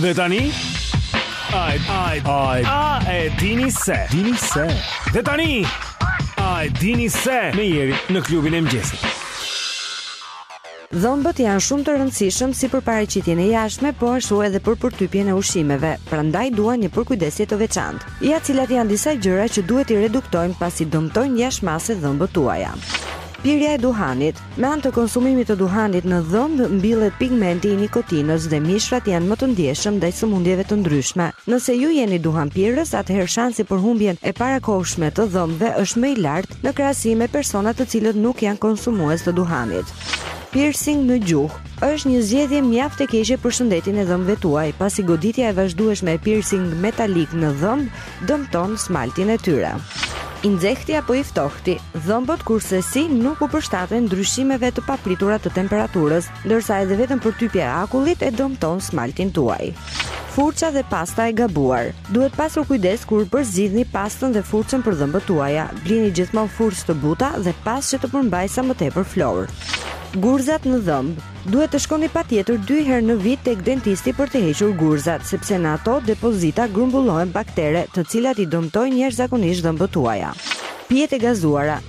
Dhe tani Ai, ai, ai. A e dini se? Dini se. Dhe tani, a e dini se? Me Jerin në klubin e mëngjesit. Dhëmbët janë shumë të rëndësishëm si për paraqitjen e jashtme, po ashtu edhe për përtypjen e ushqimeve, prandaj duan një përkujdesje të veçantë. Ja cilat janë disa gjëra që duhet t'i reduktojmë pasi dëmtojnë jashtë mase dhëmbët tuaja. Pirja e duhanit. Me anë të konsumimit të duhanit në dhëmbë mbillet pigmenti i nikotinës dhe mishrat janë më të ndjeshëm ndaj sëmundjeve të ndryshme. Nëse ju jeni duhanpirës, atëherë shansi për humbjen e parakohshme të dhëmbëve është më i lartë në krahasim me personat të cilët nuk janë konsumues të duhanit. Piercing në gjuhë është një zgjedhje mjaft e keqe për shëndetin e dhëmbëve tuaj, pasi goditja e vazhdueshme e piercing metalik në dhëmbë dëmton smaltin e tyre. I nxehti apo i ftohti, dhëmbët kurrsesi nuk u përshtaten ndryshimeve të papritura të temperaturës, Ndërsa edhe vetëm përtypja e akullit e dëmton smaltin tuaj. Furça dhe pasta e gabuar. Duhet pasur kujdes kur përzgjidhni pastën dhe furçën për dhëmbët tuaja. Blini gjithmonë furçë të buta dhe pastë që të përmbajë sa më tepër fluor. Gurzat në dhëmbë. Duhet të shkoni patjetër dy herë në vit tek dentisti për të hequr gurzat, sepse në ato depozita grumbullohen baktere, të cilat i dëmtojnë jashtëzakonisht dhëmbët tuaja. Pijet e gazuara.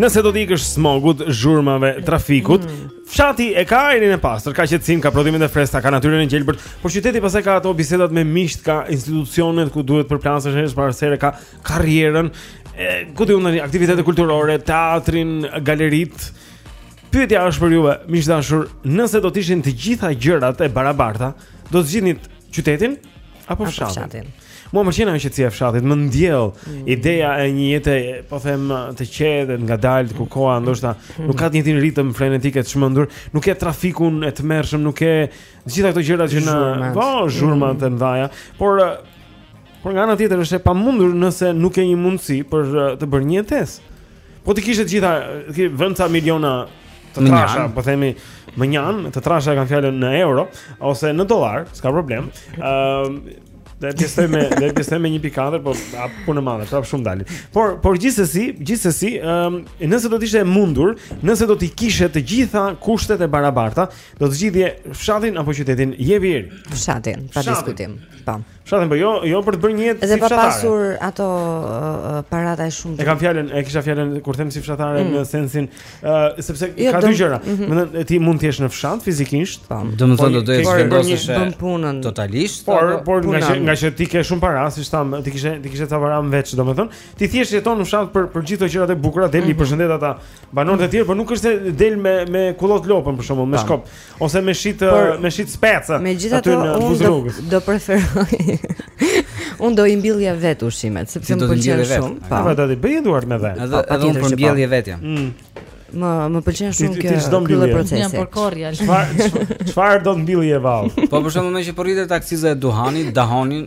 Nëse do të ikësh smogut, zhurmave, trafikut, mm. fshati e ka ajrin e pastër, ka qetësinë, ka prodhimet e freskëta, ka natyrën e gjelbërt, por qyteti pastaj ka ato bisedat me miqtë, ka institucionet ku duhet të përplasesh herë pas here, ka karrierën, e, ku di unë, aktivitetet kulturore, teatrin, galeritë. Pyetja është për juve, miq të dashur, nëse do të ishin të gjitha gjërat e barabarta, do të zgjidhnit qytetin? Apo fshatin. Mua më pëlqen ajo qetësia e fshatit, më ndjell mm. ideja e një jete, po them, të qetë, të ngadaltë, ku koha ndoshta mm. nuk ka të njëjtin ritëm frenetik e të çmendur, nuk ke trafikun e tmerrshëm, nuk ke gjitha këto gjëra që në po zhurma mm. të ndaja, por por nga ana tjetër është e pamundur nëse nuk ke një mundësi për të bërë një jetesë. Po t'i kishe të gjitha, ti vë ca miliona të trasha, po themi mënjanë, të trasha e kam fjalën në euro ose në dollar, s'ka problem. Ëm ehm, uh, Dhe pjesëtoji me, dhe pjesëtoji me 1.4, po punë madhe, prap shumë dalin. Por, por gjithsesi, gjithsesi, ëm, um, nëse do të ishte e mundur, nëse do t'i kishe të gjitha kushtet e barabarta, do të zgjidhje fshatin apo qytetin Jevir. Fshatin, pa diskutim. Pam. Po. Fshatin, po jo, jo për të bërë një jetë si fshatare. Dhe pa pasur ato paratë e shumta. E kam fjalën, e kisha fjalën kur them si fshatare mm. në sensin, ë, uh, sepse jo, ka dy gjëra. Mm -hmm. Domethënë ti mund të jesh në fshat fizikisht, po. Domethënë do të jesh vendosësh bën punën totalisht. Por, por nga që nga që ti ke shumë para, siç thamë, ti kishe ti kishe ca para më veç, domethënë, ti thjesht jeton në fshat për për gjithë gjërat e bukura, del mm -hmm. përshëndet ata banorët e tjerë, por nuk është se del me me kullot lopën për shkopin, me shkop. Ose me shit Por, me shit speca. Megjithatë unë do, do preferoj. unë do i mbillja vetë ushqimet, sepse më pëlqen shumë. Po. Ka vetë të bëjë duart me vete. Edhe edhe unë për mbjellje po. vetë jam. Mm. Më më pëlqen shumë kjo ky procesi. Jam për korrja. Çfarë çfarë do të mbillje vallë? Po për shembull, meqë po rritet akciza e duhanit, duhanin.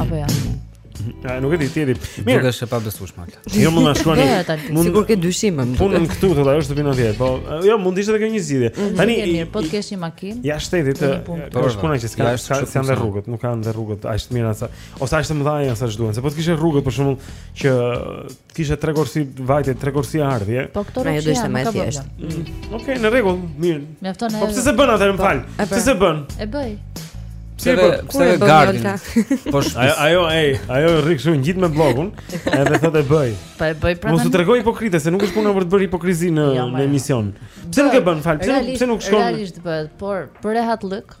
Apo ja. Jo? Ja, nuk e di tjetër. Mirë, është e pabesueshme. Jo mund ta shkoni. M'u duk sikur ke dyshime. Punën këtu thotë ajo është vinë atje. Po, ajo mund të ishte edhe një zgjidhje. Mhm. Tani mirë, po të kesh një makinë. Jashtë qytetit, po është puna që s'ka s'ka s'kanë rrugët, nuk janë rrugët, aq të mira sa ose aq të mëdha janë sa ç'duhen. Se po të kishe rrugët për shembull që Kishe tre korsi vajtje, tre korsi ardhje. Po këto rrugë do ishte më e thjeshtë. Mm. Okej, në rregull, mirë. Mjafton edhe. Po pse s'e bën atëherë po, fal? Pse s'e bën? E bëj. Pse po, pse e gardin? Po ajo ajo ej, ajo rri kështu ngjitur me Bllokun, edhe thotë e bëj. Po e bëj pra. Mos u trego hipokrite se nuk është puna për të bërë hipokrizi në jo, në emision. Pse nuk e bën? Fal, pse pse nuk shkon? Realisht bëhet, por për rehatllëk.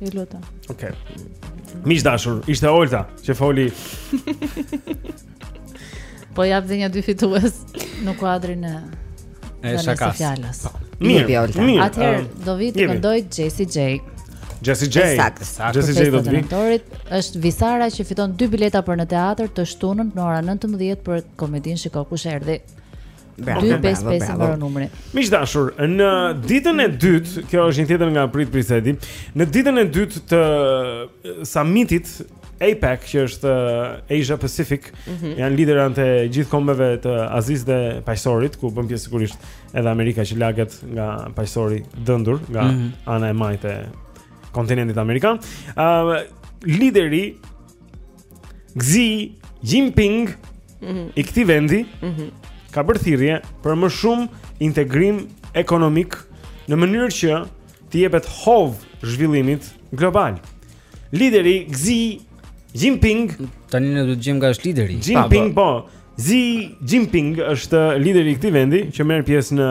Ju lutem. Okej. Okay. Miq të dashur, ishte Olta që foli. po jap dhe nja dy fitues në kuadrin e e fjalës. Po. Mirë, Olta. Atëherë um, do vijë të këndojë Jessie J. Jessie J. Jessie J aktorit. Është Visara që fiton dy bileta për në teatër të shtunën në orën 19 për komedinë Shiko kush erdhi. Bravo. 2 5 5 mbaron numri. Miq të dashur, në ditën e dytë, kjo është një tjetër nga prit prit se s'di. Në ditën e dytë të samitit APEC, që është uh, Asia Pacific, mm -hmm. janë liderët e gjithë kombeve të Azisë dhe Paqësorit, ku bën pjesë sigurisht edhe Amerika që laget nga Paqësori dëndur nga mm -hmm. ana e majtë e kontinentit amerikan. Ëh, uh, lideri Xi Jinping mm -hmm. i këtij vendi mm -hmm. ka bërë thirrje për më shumë integrim ekonomik në mënyrë që t'i jepet hov zhvillimit global. Lideri Xi Jinping tani ne do të gjejmë nga është lideri. Jinping po. po. Xi Jinping është lideri i këtij vendi që merr pjesë në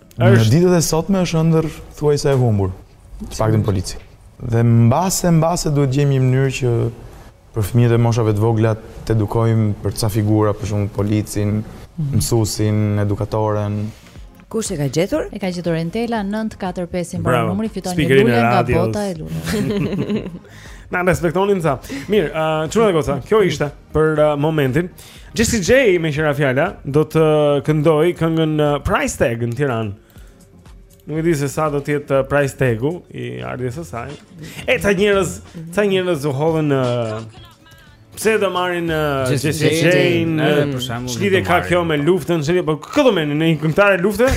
Në ditët e sotme është ëndër thuajse e humbur, të paktën polici. Dhe mbase mbase duhet të gjejmë një mënyrë që për fëmijët e moshave të vogla të edukojmë për ca figura, për shembull policin, mhm. mësuesin, edukatoren, Kush e ka gjetur? E ka gjetur Entela 945 i mbaron numri, fiton një lule nga bota e luleve. Na respektonin sa. Mirë, uh, çuna goca, kjo ishte për uh, momentin. Jessie J me që ra fjala do të këndojë këngën uh, Price Tag në Tiranë. Nuk e di se sa do të jetë uh, Price Tagu i ardhjes së saj. E ca njerëz, ca njerëz u hodhën në uh, Pse do marrin uh, Jessie J për shembull? Ç'lidhje ka kjo me luftën, ç'lidhje, po këtë domethënë një këngëtare lufte?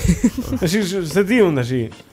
Tash s'e di unë tash.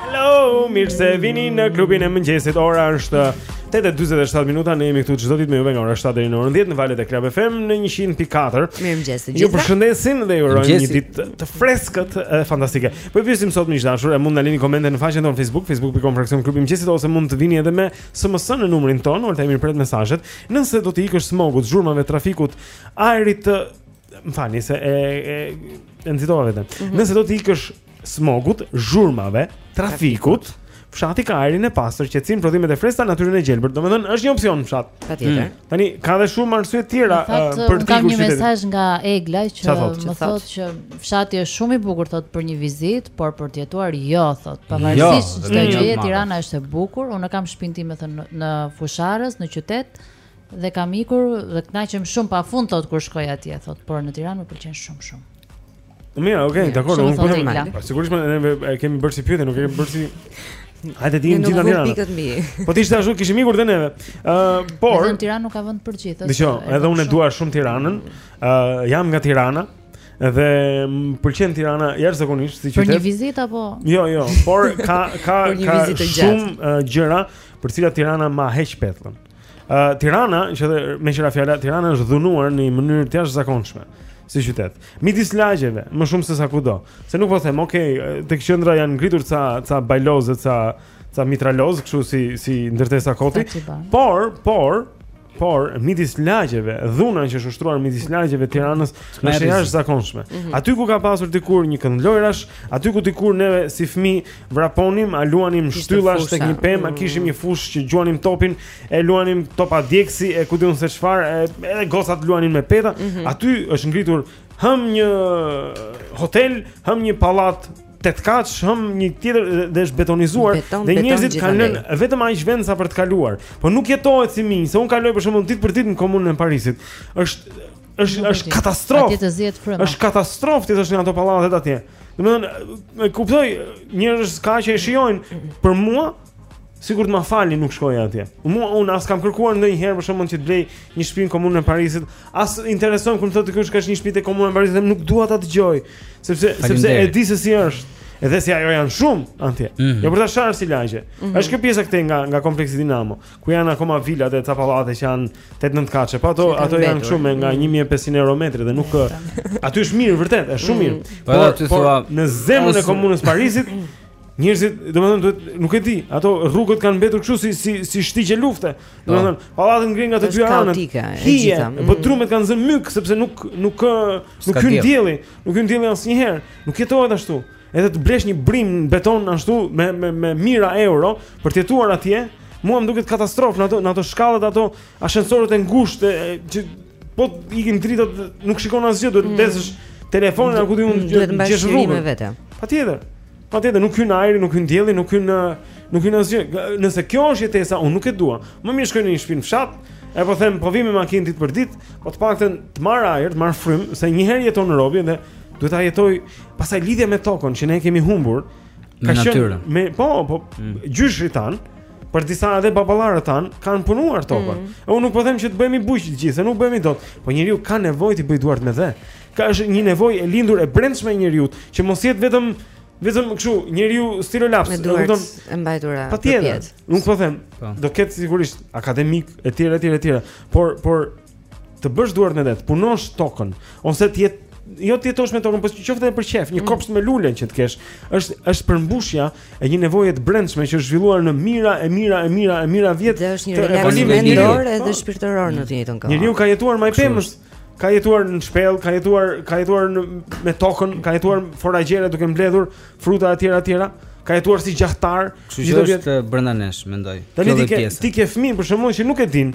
Hello, mirë se vini në klubin e mëngjesit. Ora është 8:47 minuta. Ne jemi këtu çdo ditë me ju nga ora 7 deri në orën 10 në valët e Club FM në 100.4. Mirëmëngjes të gjithëve. Ju përshëndesim dhe ju urojmë një ditë të freskët e fantastike. Po pyesim sot miq të dashur, e mund të na lini komente në faqen tonë Facebook, facebook.com fraksion klubi i mëngjesit ose mund të vini edhe me SMS në numrin tonë, mirëpret mesazhet. Nëse do t'i ikësh smogut, zhurmave, trafikut, ajrit të Më falni se e e, e nxitova vetëm. Mm -hmm. Nëse do t'i ikësh smogut, zhurmave, trafikut, fshati ka ajrin e pastër, qetësinë, prodhimet e freskëta, natyrën e gjelbër. Domethënë është një opsion në fshat. Patjetër. Mm. Tani ka dhe shumë arsye të tjera uh, për të ikur qytetin. Kam një mesazh nga Egla që më thotë që fshati është shumë i bukur thotë për një vizitë, por për të jetuar jo thotë. Pavarësisht jo, çdo gjë, Tirana është e bukur. Unë kam shpinë time thotë në Fushë-Arrëz, në qytet Dhe kam ikur dhe kënaqem shumë pafund thotë kur shkoj atje thotë, por në Tiranë më pëlqen shumë shumë. Mirë, okay, ja, dakor, unë po them. Po sigurisht ne kemi bërë si pyetje, nuk kemi bërë si Hajde ti në gjithë Tiranë. Po të ishte ashtu kishim ikur dhe neve. Ë, uh, por në Tiranë nuk ka vend për të gjithë. Dëgjo, jo, edhe unë e dua shumë Tiranën. Ë, uh, jam nga Tirana. Dhe më pëlqen Tirana jashtëzakonisht si qytet. Për një vizitë apo? Jo, jo, por ka ka ka shumë uh, gjëra për cilat Tirana ma heq petllën. Uh, Tirana, që dhe, me që ra fjala, Tirana është dhunuar në një mënyrë të jashtëzakonshme si qytet. Midis lagjeve, më shumë se sa kudo. Se nuk po them, ok, tek qendra janë ngritur ca, ca bajlozë, ca, ca mitralozë, kështu si, si ndërtesa koti. Por, por, por, midis lagjeve, dhuna që është ushtruar midis lagjeve të Tiranës, është e jashtëzakonshme. Mm -hmm. Aty ku ka pasur dikur një kënd lojrash, aty ku dikur neve si fëmijë, vraponim, a luanim shtyllas tek një pemë, mm. kishim një fushë që gjuanim topin, e luanim topa djegsi, e ku di un se çfarë, edhe gocat luanin me peta. Mm -hmm. Aty është ngritur hëm një hotel, hëm një pallat tetëkatsh hëm një tjetër dhe është betonizuar, beton, dhe njerëzit kanë lënë vetëm aq vend sa për të kaluar. Po nuk jetohet si minj, se un kaloj për shembull ditë për ditë në komunën e Parisit. Është është është katastrofë. Atje të zihet fryma. Është katastrofë të jetosh në ato pallatet atje. Domethënë, e kuptoj, njerëz ka që e shijojnë për mua, sikur të ma falin nuk shkoj atje. Mua un as kam kërkuar ndonjëherë për shembull që të blej një shtëpi në komunën e Parisit, as më intereson kur më thotë kush ka një shtëpi te komuna e Parisit dhe nuk dua t'ia dëgjoj, sepse sepse e di se si është. Edhe si ajo janë shumë atje. Mm -hmm. Jo për ta sharë si lagje. Mm -hmm. Është kjo pjesa këtej nga nga kompleksi Dinamo. ku janë akoma vilat e ca pallate që janë 8-9 katshe. Po ato ato janë kështu me nga 1500 mm. euro metri dhe nuk aty është mirë vërtet, është shumë mirë. Mm. Po aty thua në zemrën e komunës së Parisit Njerëzit, domethënë duhet, nuk e di, ato rrugët kanë mbetur kështu si si si shtigje lufte. Po. Domethënë, pallatet ngrihen nga të dy anët. Hije, po mm. muret kanë zënë myk sepse nuk nuk nuk hyn dielli, nuk hyn dielli asnjëherë. Nuk jetohet ashtu. Edhe të blesh një brim në beton ashtu me me me mijëra euro për të jetuar atje, mua më duket katastrofë në ato në ato shkallët ato ashensorët e ngushtë që po ikin dritat nuk shikon asgjë, duhet të ndezësh mm. telefonin që ti mund të gjesh rrugën vetëm. Patjetër. Patjetër nuk hyn ajri, nuk hyn dielli, nuk hyn nuk hyn asgjë. Nëse kjo është jetesa, unë nuk e dua. Më mirë shkoj në një shtëpi në fshat, e po them po vij me makinë ditë për ditë, po të paktën të marr ajër, të marr frymë, se një herë jeton robi dhe duhet ta jetoj Pastaj lidhja me tokën që ne e kemi humbur, ka qenë me po, po mm. gjyshërit tanë, për disa edhe baballarët tanë kanë punuar tokën. Mm. E unë nuk po them që të bëhemi bujq të gjithë, se nuk bëhemi dot, po njeriu ka nevojë të bëjë duart me dhe. Ka është një nevojë e lindur e brendshme e njeriu që mos jetë vetëm vetëm kështu njeriu stilolaps, do të them, e mbajtur atë. Patjetër. Nuk po them, po. do ketë sigurisht akademikë etj etj etj, por por të bësh duart me dhe, të, punosh tokën ose të jetë jo të jetosh me tokën, por qoftë edhe për qejf, një mm. kopsht me lule që të kesh. Është është përmbushja e një nevoje të brendshme që është zhvilluar në mijëra e mijëra e mijëra e mijëra vjet. Dhe është një relaks mendor edhe po. shpirtëror në të njëjtën kohë. Njeriu ka jetuar majë pemës, ka jetuar në shpellë, ka jetuar ka jetuar në me tokën, ka jetuar foragjere duke mbledhur fruta etj etj. Ka jetuar si gjahtar, gjithë këto i ke brenda nesh, mendoj. Kjo është pjesa. Ti ke fëmijë për shembull që nuk e din,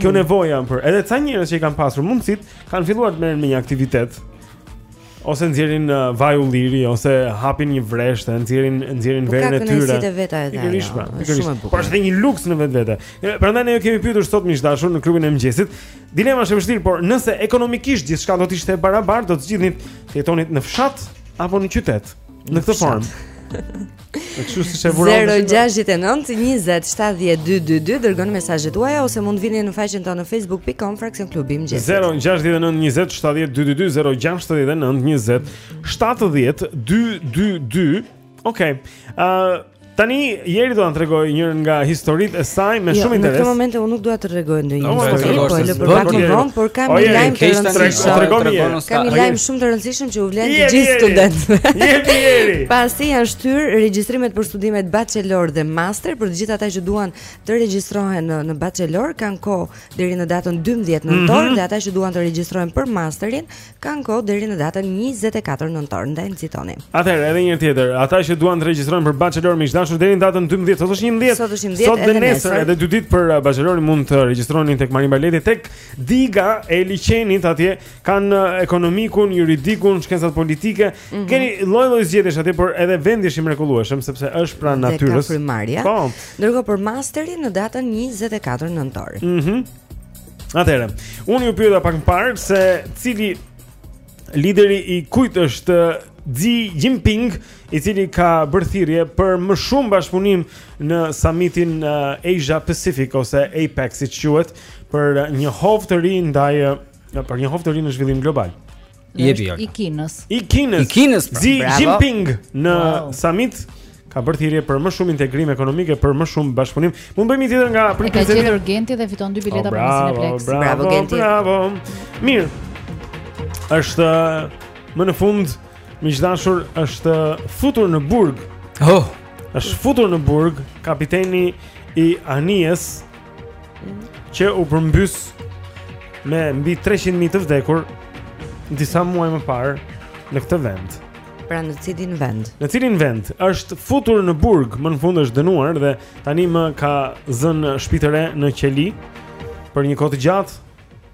Kjo nevoja për edhe ca njerëz që i kanë pasur mundësitë, kanë filluar të merren me një aktivitet ose nxjerrin uh, vaj ulliri ose hapin një vresht, nxjerrin nxjerrin po verën e tyre. Po vetë edhe. Pikërisht, pra, pikërisht. Por është një luks në vetvete. Prandaj ne ju kemi pyetur sot miq të dashur në klubin e mëngjesit. Dilema është e vështirë, por nëse ekonomikisht gjithçka do të ishte e barabartë, do të zgjidhnit të jetonit në fshat apo në qytet. Në këtë formë. Kështu si e vura. 0692070222 dërgoni mesazhet tuaja ose mund të vini në faqen tonë në facebook.com fraksion klubi mëngjesit. 0692070222 0692070222. Okej. Ë tani Jeri do të na tregojë një nga historitë e saj me jo, shumë interes. Në këtë moment unë nuk dua të tregoj ndonjë histori, po e lë për pak më vonë, por kam një lajm të rëndësishëm. Kam një lajm shumë të rëndësishëm. Shumë që u vlen të gjithë studentëve. Jepi Jeri. Pasi janë shtyrë regjistrimet për studimet bachelor dhe master për të gjithë ata që duan të regjistrohen në në bachelor kanë kohë deri në datën 12 nëntor mm -hmm. dhe ata që duan të regjistrohen për masterin kanë kohë deri në datën 24 nëntor. Ndaj nxitoni. Atëherë edhe një herë tjetër, ata që duan të regjistrohen për bachelor miq të dashur deri në datën 12, sot është 11. Sot është 11 sot edhe nesër, edhe dy ditë për uh, bachelorin mund të regjistroheni tek Marin Barleti tek Diga e Liqenit atje kanë eh, ekonomikun, juridikun, shkencat politike, mm -hmm. keni lloj-lloj zgjedhjesh aty, por edhe vendi është i mrekullueshëm sepse është pranë natyrës. Po. Ndërkohë për masterin në datën 24 nëntor. Mhm. Atëherë, unë ju pyeta pak më parë se cili lideri i kujt është eh, Xi Jinping, i cili ka bërë thirrje për më shumë bashkëpunim në samitin eh, Asia Pacific ose APEC, siç quhet, për një hov të ri ndaj Ja, për një hov të ri në zhvillim global. Jepi I Kinës. I Kinës. I Kinës. Pra. Xi Jinping në wow. samit ka bërë thirrje për më shumë integrim ekonomik e për më shumë bashkëpunim. Mund të bëjmë një tjetër nga Prit, prit, Genti. Ka gjetur Genti dhe fiton dy bileta oh, për në Cineplexx. Bravo, bravo Genti. Bravo. Mirë. Është më në fund miq të dashur është futur në burg. Oh, është futur në burg kapiteni i anijes që u përmbys me mbi 300.000 të vdekur disa muaj më parë në këtë vend. Pra në cilin vend? Në cilin vend? Është futur në burg, më në fund është dënuar dhe tanimë ka zënë shpi të re në qeli për një kohë të gjatë.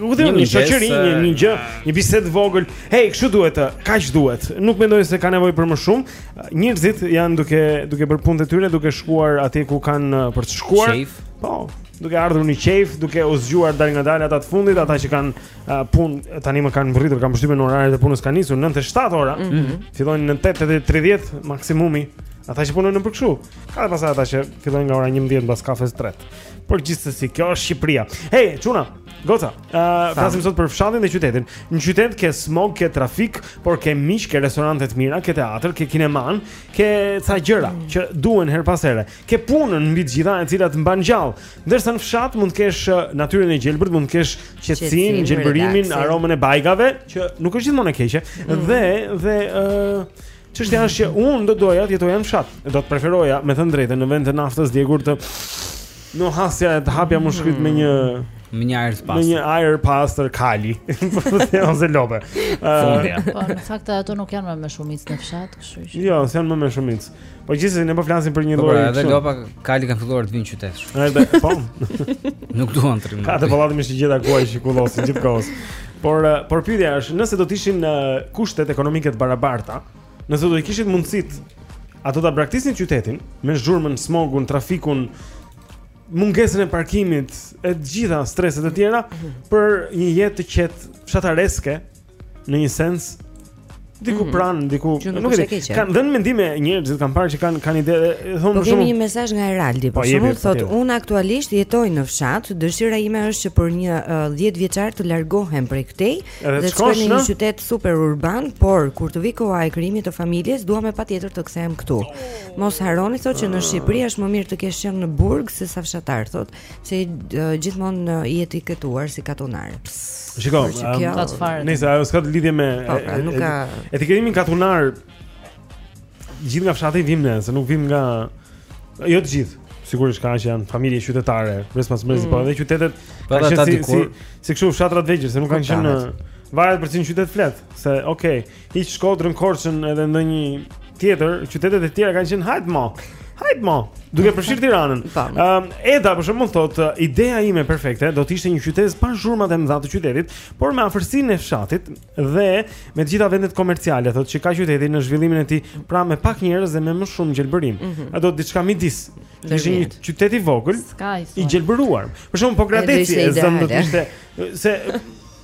Nuk di, një shoqëri, një, një gjë, një bisedë e vogël Hej, kështu duhet, kaq duhet Nuk mendoj se ka nevojë për më shumë Njerëzit janë duke, duke parë punët e tyre Duke shkuar atje ku kanë uh, për të shkuar Qejf Po, duke ardhur në qejf Duke u zgjuar dalëngadalë ata të fundit Ata që kanë uh, punë, tanimë kanë mbërritur Kanë pothuajse orarin e punës kanë nisur 9:07 ora mm -hmm. Fillojnë në 8.30 maksimumi Ata që punojnë në përkshu Ka dhe pastaj ata që fillojnë nga ora 11 Mbas kafes 3 Por gjithsesi, kjo është Shqipëria. Hey, çuna, goca. Ë, uh, flasim sot për fshatin dhe qytetin. Në qytet ke smog, ke trafik, por ke miq, ke restorante të mira, ke teatër, ke kineman, ke ca gjëra mm. që duhen herë pas here. Ke punën mbi të gjitha, e cila të mban gjallë. Ndërsa në fshat mund të kesh natyrën e gjelbërt, mund të kesh qetësinë, gjelbërimin, aromën e bajgave, që nuk është gjithmonë e keqe. Mm. Dhe dhe ë uh, Çështja është që unë do doja të jetoja në fshat. Do të preferoja, me thënë të drejtën, në vend të naftës së djegur të në hasja e të hapja mushkëritë me një me një ajër të pastër. Me një ajër të pastër kali. Ose lope. Fundja. Po, në fakt ato nuk janë më me shumicë në fshat, kështu që. Jo, s'janë më me shumicë. Po gjithsesi ne po flasim për një po, lloj. Po, edhe lopa, kali kanë filluar të vinë në qytet. Edhe, po. Nuk duan trim. Ka te pallati im është gjithë kuaj që kullosin gjithkohës. Por eh, por pyetja është, nëse do të ishin në eh, kushtet ekonomike të barabarta, nëse do të kishit mundësitë, a do ta braktisni qytetin me zhurmën, smogun, trafikun, mungesën e parkimit, e të gjitha streset e tjera për një jetë të qetë fshatareske në një sens diku mm. pranë, diku nuk e di. Kanë dhënë mendime njerëzit, kam parë që kanë kanë ide, thonë po më shumë. Kemi një mesazh nga Eraldi, po, po shumë thotë unë aktualisht jetoj në fshat, dëshira ime është që për një 10 vjeçar të largohem prej këtej dhe të shkoj në një qytet super urban, por kur të vijë koha e krijimit të familjes, dua me patjetër të kthehem këtu. Mos harroni thotë që në ah. Shqipëri është më mirë të kesh qenë në burg sesa fshatar thotë. Se gjithmonë je etiketuar si katunar. Shiko, ka të fare. Nëse ajo s'ka të lidhje me po, pra, nuk ka etiketimin katunar. Gjithë nga fshati vijmë ne, se nuk vijmë nga jo të gjithë. Sigurisht ka që janë familje qytetare, brez pas brezi, po mm. edhe qytetet po, kanë qenë si si kështu fshatra të vegjël, se nuk kanë qenë varet për cilin qytet flet, se okay. Hiq Shkodrën, Korçën edhe ndonjë tjetër, qytetet e tjera kanë qenë hajt mo. Hajt mo, duke përfshirë Tiranën. Po. Ëm Eda për shembull thotë, ideja ime perfekte do të ishte një qytezë pa zhurmat e mëdha të qytetit, por me afërsinë e fshatit dhe me të gjitha vendet komerciale, thotë që ka qyteti në zhvillimin e tij, pra me pak njerëz dhe me më shumë gjelbërim. A, do diçka midis. Ishte një Mhm. Ndërmjet. qytet i vogël, S'ka i i thua. gjelbëruar. Për shembull, Pogradeci ishte, e zëmë, do të ideale. ishte se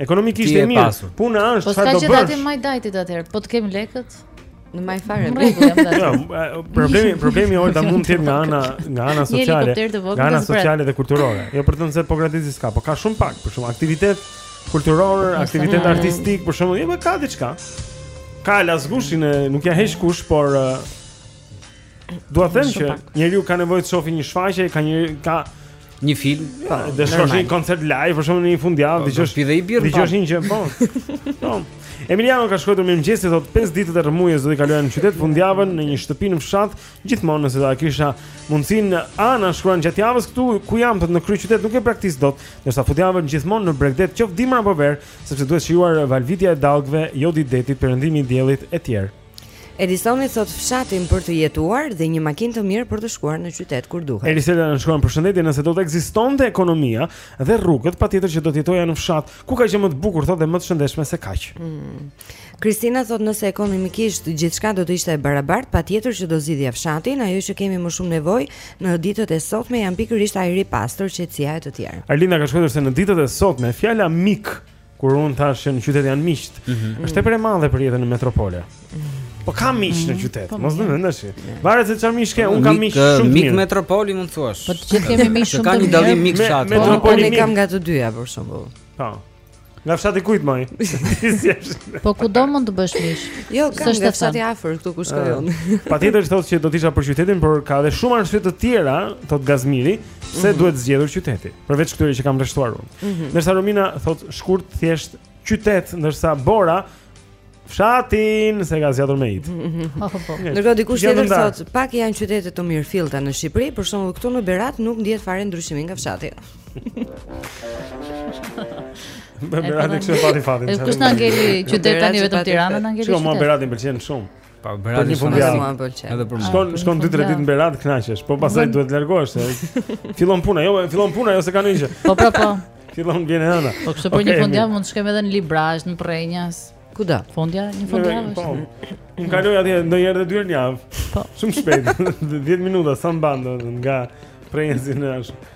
Ekonomikisht e mirë. Puna është po çfarë do bësh?. Po ka që datë më dajtit atëherë, po të kem lekët. Në më fare më duhet. Jo, problemi problemi është ta mund të jetë nga ana nga ana sociale. Nga ana sociale dhe kulturore. Jo për të thënë se Pogradeci s'ka, po ka shumë pak, për shembull aktivitet kulturor, aktivitet artistik, për shembull, jo mo, ka diçka. Ka Lasgushin e nuk ia heq kush, por Dua të them që njeriu ka nevojë të shohë një shfaqje, ka një, ka një film, po, dhe shohë një koncert live, për shembull në një fundjavë, po, dëgjosh edhe i birr. Dëgjosh një gjë, po. Po. Emiliano ka shkruar mirëmëngjes, sot 5 ditët e rrëmujës do t'i kaloja në qytet fundjavën në një shtëpi në fshat, gjithmonë nëse do ta kisha mundësinë. Ana shkruan gjatë javës këtu ku jam në kryeqytet nuk e braktis dot, ndërsa fundjavën gjithmonë në bregdet qoftë dimër apo verë, sepse duhet shijuar valvitja e dallgëve, jodi i detit, perëndimi i diellit etj. Edisoni thotë fshatin për të jetuar dhe një makinë të mirë për të shkuar në qytet kur duhet. Eliseta na shkruan përshëndetje, nëse do të ekzistonte ekonomia dhe rrugët, patjetër që do të jetoja në fshat. Ku ka gjë më të bukur thotë dhe më të shëndetshme se kaq. Mm. Kristina thotë nëse ekonomikisht gjithçka do të ishte e barabartë, patjetër që do zgjidhja fshatin, ajo që kemi më shumë nevojë në ditët e sotme janë pikërisht ajri i pastër, qetësia e të tjera. Arlinda ka shkruar se në ditët e sotme fjala mik Kur unë thashë që në qytet janë miqtë, mm -hmm. është tepër e madhe për jetën në metropole. Po kam miq në mhm. qytet, po mos më vendash. Varet se çfarë miqsh ke, un kam miq shumë të mirë. Miq metropoli mund të thuash. Po të gjithë kemi miq shumë të mirë. Ka një dallim miq fshat. Po, metropoli unë kam nga të dyja për shembull. Po. Nga fshati kujt më? Po ku do mund të bësh miq? Jo, kam nga fshati afër këtu ku shkoj ah. unë. Patjetër thotë se do të isha për qytetin, por ka edhe shumë arsye të tjera, thotë Gazmiri, se mhm. duhet zgjedhur qyteti, përveç këtyre që kam rreshtuar unë. Mm -hmm. Ndërsa Romina thotë shkurt thjesht qytet, ndërsa Bora fshatin, s'e ka zgjatur me it. Mhm. Po, po, po. Ndërkohë dikush tjetër thotë, pak janë qytete të mirëfillta në Shqipëri, për shembull këtu në Berat nuk ndihet fare ndryshimi nga fshati. Më bëra të kështu pati fatin. Kush na ngeli qytet tani vetëm Tirana na ngeli. Shumë mua Berati më pëlqen shumë. Po Berati shumë më pëlqen. Edhe për mua. Shkon ah, shkon 2-3 ditë në Berat kënaqesh, po pastaj duhet të largohesh se fillon puna, jo, fillon puna, jo se ka ndonjë gjë. Po po po. Fillon vjen e hëna. Po kështu për një fundjavë mund të shkojmë edhe në Librazhd, në Prrenjas, kudo. Fundja, një fundjavë. Po. Unë kaloj atje ndonjëherë të dy herë në javë. Po. Shumë shpejt. 10 minuta sa mban nga Prrenjasi në Librazhd.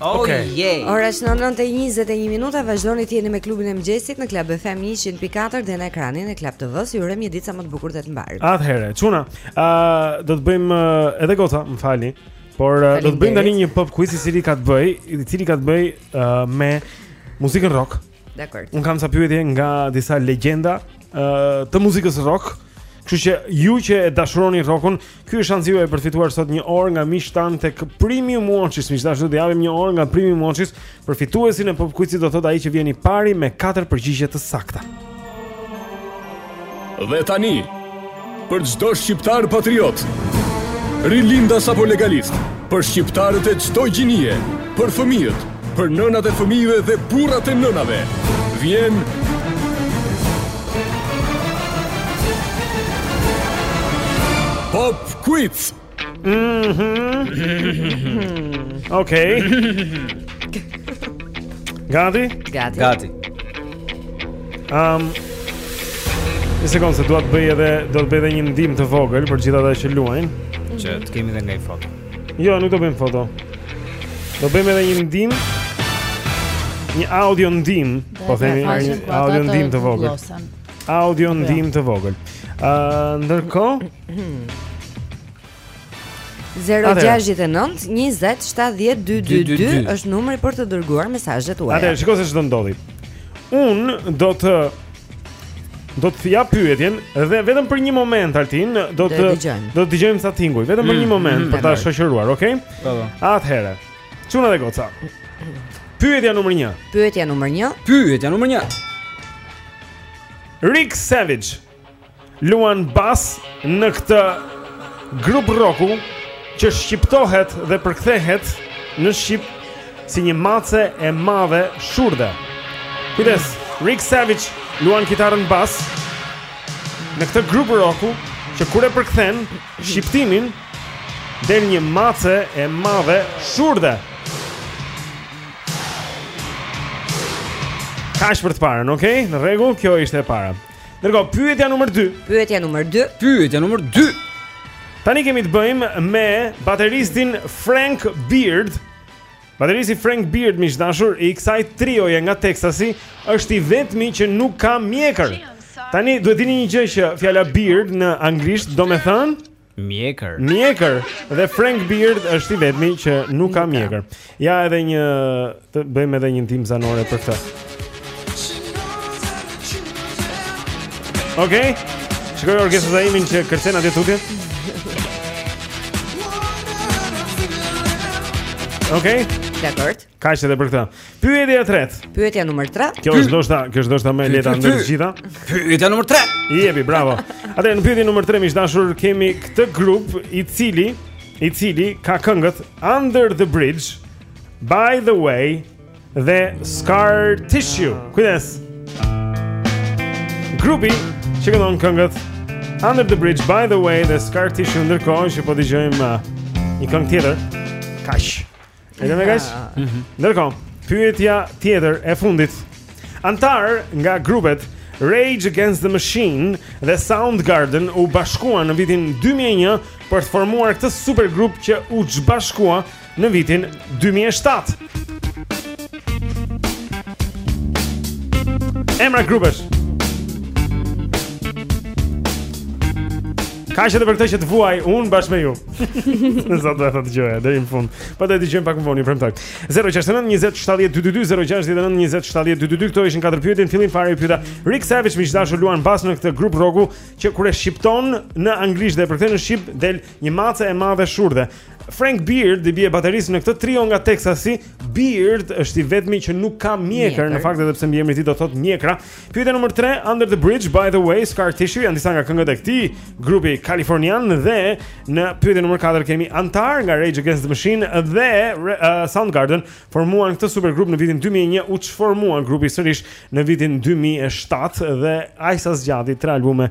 Oh, okay. yeah. Ora është 9:21 minuta, vazhdoni të jeni me klubin e mëngjesit në Club FM 104 dhe në ekranin e Club TV-s. Ju urojmë një ditë sa më të bukur dhe të mbarë. Atëherë, çuna, ë uh, do të bëjmë uh, edhe goca, më falni, por uh, do të bëjmë tani një pop quiz i cili ka të bëj, i cili ka të bëj uh, me muzikën rock. Dakord. Unë kam ca pyetje nga disa legjenda uh, të muzikës rock. Kështu që ju që e dashuroni rockun, ky është shansi juaj për të fituar sot një orë nga miqtë tanë tek Premium Watches. Miq të dashur do të japim një orë nga Premium Watches për fituesin e Pop Quizit, domethënë ai që vjen i pari me katër përgjigje të sakta. Dhe tani, për çdo shqiptar patriot, rilindas apo legalist, për shqiptarët e çdo gjinie, për fëmijët, për nënat e fëmijëve dhe burrat e nënave, vjen Pop Quiz! Mhm. Okej. Gati? Gati. Gati. Ehm. Um, Një sekundë, se dua të bëj edhe do të bëj edhe një ndihmë të vogël për gjithë ata që luajnë. Mhm. Që të kemi edhe një foto. Jo, nuk do bëjmë foto. Do bëjmë edhe një ndihmë. Një audio ndihmë, po themi një audio ndihmë të vogël. Audio ndihmë të vogël. Ëh, ndërkohë 0-6-9-20-7-22-2 është numri për të dërguar mesazhet tuaja Atëherë, shiko se ç'do të ndodhë Unë do të Do të jap pyetjen dhe vetëm për një moment Altin do të do të dëgjojmë ca tinguj vetëm për një mm, moment mm, për ta shoqëruar, okay? Po. Atëherë. Çuna dhe goca. Pyetja numër 1. Pyetja numër 1. Pyetja numër 1. Rick Savage. Luan bas në këtë grup roku që shqiptohet dhe përkthehet në shqip si një mace e madhe shurdhe. Kujdes, Rick Savage luan kitarën bas në këtë grup roku që kur e përkthen shqiptimin del një mace e madhe shurdhe. Kaq për të parën, okay? Në rregull, kjo ishte e para. Ndërkohë, pyetja numër 2. Pyetja numër 2. Pyetja numër 2. Tani kemi të bëjmë me bateristin Frank Beard. Bateristi Frank Beard, miq të dashur, i kësaj trioje nga Texasi, është i vetmi që nuk ka mjekër. Tani duhet dini një gjë që fjala Beard në anglisht do të thotë Mjekër. Mjekër dhe Frank Beard është i vetmi që nuk ka mjekër. Ja edhe një të bëjmë edhe një ndihmë zanore për këtë. Okej. Okay. Shikoj Orges Zaimin që kërcen atje tutje. Okej. Okay. Dakor. Kaq edhe për këtë. Pyetja e tretë. Pyetja numër 3. Kjo është ndoshta, kjo është ndoshta më e lehta ndër të gjitha. Pyetja numër 3. Jepi, bravo. Atëherë në pyetjen numër 3 miq të dashur kemi këtë grup i cili i cili ka këngët Under the Bridge, By the Way dhe Scar Tissue. Kujdes. Grupi që këndon këngët Under the Bridge, By the Way dhe Scar Tissue ndërkohë që po dëgjojmë uh, një këngë tjetër. Kaq. Edhe me kaq? Mhm. Ndërkohë, pyetja tjetër e fundit Anëtarë nga grupet Rage Against the Machine dhe Soundgarden u bashkuan në vitin 2001 për të formuar këtë super grup që u çbashkua në vitin 2007. Emra grupesh. Ka që edhe për këtë që të vuaj unë bashkë me ju Nëse do e dëgjoja deri në fund Po do e dëgjojmë pak më vonë, ju premtoj 069 20 70 222 069 20 70 222 Këto ishin 4 pyetjet, në fillim fare pyeta Rick Savage miq të dashur luan bas në këtë grup rroku Që kur e shqipton në anglisht dhe e përkthen në shqip Del një mace e madhe shurdhe Frank Beard i bie baterisë në këtë trio nga Texasi. Beard është i vetmi që nuk ka mjekër, në fakt edhe pse mbiemri i tij do thotë mjekra, Pyetja numër 3, Under the Bridge by the Way, Scar Tissue janë disa nga këngët e këtij grupi kalifornian dhe në pyetjen numër 4 kemi anëtarë nga Rage Against the Machine dhe uh, Soundgarden formuan këtë supergrup në vitin 2001, u çformua grupi sërish në vitin 2007 dhe aq sa zgjati tre albume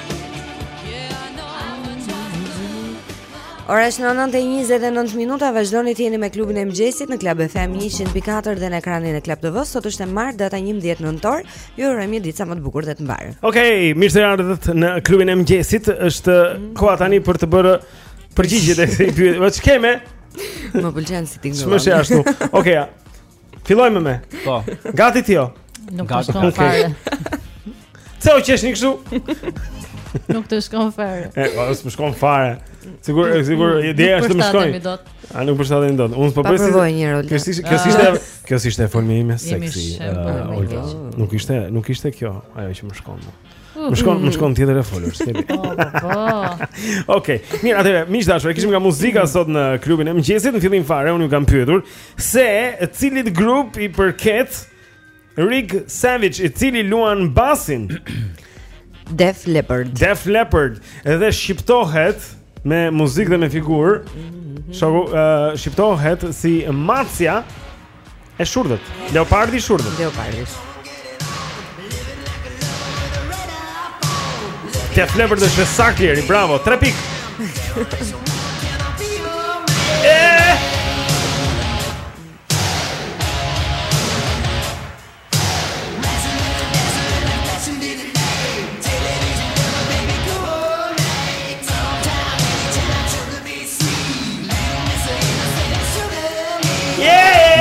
Ora është 9:29 minuta, vazhdoni të jeni me klubin e mëngjesit në Club FM 100.4 dhe në ekranin e Club TV. Sot është e martë, data 11 nëntor. Ju urojmë një ditë sa më të bukur dhe të mbarë. Okej, okay, mirë se ardhët në klubin e mëngjesit. Është koha tani për të bërë përgjigjet e kësaj pyetje. Ç'kemë? Më pëlqen si ti. Shumë ashtu. Okej. Okay, Fillojmë me. Po. Gati ti jo. Nuk të shkon fare. Pse po qesh ti kështu? Nuk të shkon fare. E, po, s'më shkon fare. Sikur, sikur, mm, ideja është të më shkojë. A nuk përshtatem dot. Unë po bëj si. Kjo si, kjo si ishte, kjo si ishte forma ime seksi. Nuk ishte, nuk ishte kjo ajo që më shkon. Më shkon, më shkon tjetër e folur, ç'kemi. Po, po, po. Okej. Mirë, atëherë, miq të dashur, e kishim nga muzika sot në klubin e mëngjesit, në fillim fare unë ju kam pyetur se cilit grup i përket Rick Savage, i cili luan basin. Def Leppard. Def Leppard, edhe shqiptohet me muzikë dhe me figurë. Mhm. Shoku, uh, shqiptohet si Macja. E shurdhët. Leopardi i shurdhët. Leopardi. Def Leppard dhe është e saktë, Jeri, bravo, tre pikë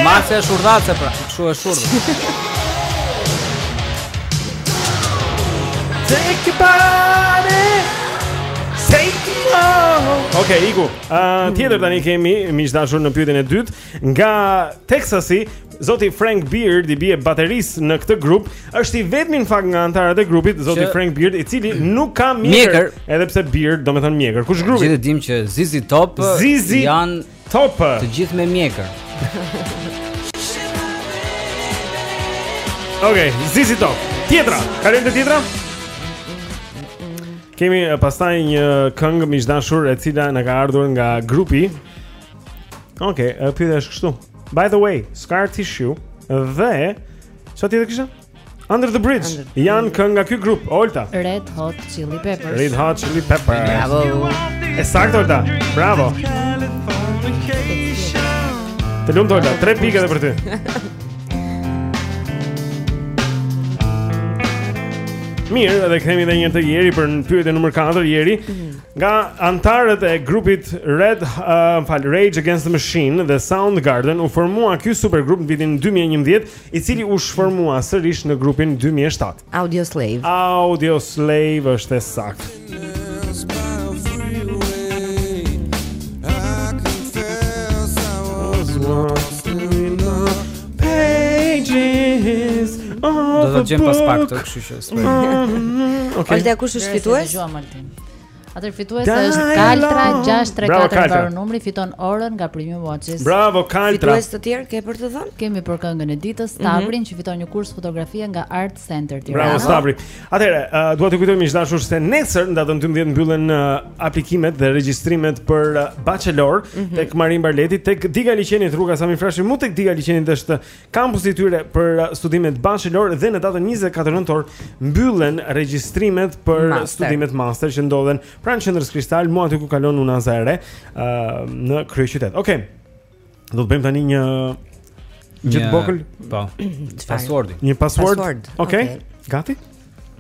Macja është shurdhace pra, kështu është shurdhe. Take your body, take your Okej, okay, iku. Uh, tjetër tani kemi miq të dashur në pyetjen e dytë. Nga Texasi, zoti Frank Beard i bie baterisë në këtë grup, është i vetmi në fakt nga anëtarët e grupit, zoti që... Frank Beard, i cili nuk ka mjekër, edhe pse Beard do me thënë mjekër. Kush grupi? Të gjithë e dimë që ZZ Top, ZZ Top janë. Të gjithë me mjekër. Okej, okay, ZZ Top. Tjetra, kalojmë te tjetra. Kemi eh, pastaj një këngë miq të dashur e cila na ka ardhur nga grupi Okej, okay, pyetja është kështu. By the way, Scar Tissue dhe çfarë tjetër kisha? Under the Bridge. Under the janë këngë nga ky grup, Olta. Red Hot Chili Peppers. Red Hot Chili Peppers. Bravo. E saktë Olta. Bravo. Të lumtë Olta, 3 pikë edhe për ty. Mirë, edhe kthehemi edhe një te Jeri për në pyetjen numër 4, Jeri. Mm -hmm. Nga anëtarët e grupit Red, uh, më fal, Rage Against the Machine dhe Soundgarden u formua ky supergrup në vitin 2011, i cili u shformua sërisht në grupin 2007. Audioslave. Audioslave është e saktë. Do të gjejmë pas pak se kush është. Okej. Okay. Është kush është fitues? Atëherë fituese është Kaltra 634 për numri fiton orën nga Premium Watches. Bravo Kaltra. Fitues të tjerë ke për të thënë? Kemi për këngën e ditës mhm. Stavrin mm -hmm. që fiton një kurs fotografie nga Art Center Tirana. Bravo Stavri. Atëherë, uh, dua t'ju kujtoj miq të dashur se nesër në datën 12 mbyllen uh, aplikimet dhe regjistrimet për uh, bachelor mm -hmm. tek Marin Barleti, tek Diga e Liqenit rruga Sami Frashëri, mu tek Diga e Liqenit është Kampusi i tyre për studimet bachelor dhe në datën 24 nëntor mbyllen regjistrimet për master. studimet master që ndodhen pranë qendrës Kristal, mu aty ku kalon Unaza e re, ë uh, në kryeqytet. Okej. Okay. Do të bëjmë tani një gjë të vogël? Po. Passwordi. Një password. Okej. Okay. Okay. Gati?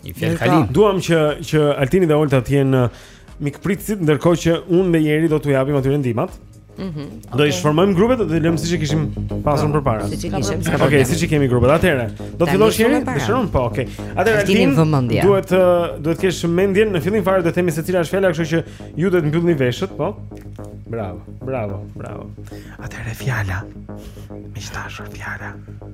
Një fjalë kalim. Duam që që Altini dhe Olta të jenë uh, mikpritësit ndërkohë që unë edhe Jeri do t'u japim atyre ndihmat. Mhm. Mm okay. S'do i shformojmë grupet dhe do i lëmë siç e kishim pasur përpara. Siç e kishim. Okej, okay, siç e kemi grupet. Atëherë, do të fillosh Jeri? Dëshiron po, okay. Atëherë Altini vëmendje. Duhet të uh, duhet të kesh mendjen, në fillim fare do të themi se cila është fjala, kështu që ju duhet të mbyllni veshët, po. Bravo, bravo, bravo. Atëherë fjala. Miq të dashur, fjala.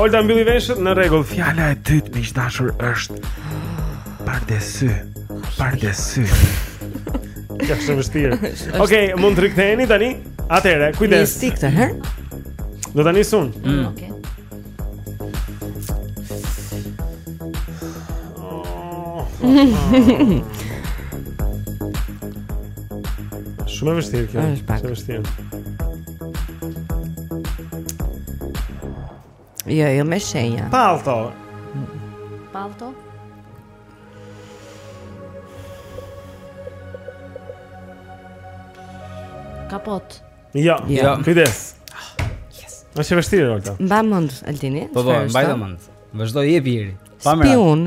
Olta mbylli veshët në rregull. Fjala e dytë miq të dashur është pardesy. Pardesy. Kjo është e vështirë. Okej, okay, mund të riktheheni tani? Atëherë, kujdes. Nise këtë herë. Do ta nis unë. Mm. mm. Okej. Okay. Shumë e vështirë kjo. Shumë e vështirë. Jo, jo me shenja. Palto. Palto. Kapot. Jo, jo. Kujdes. Yes. Është e vështirë Olta. Mbaj mend Altini. Po po, mbaj mend. Vazhdo jepi Jeri. Spiun.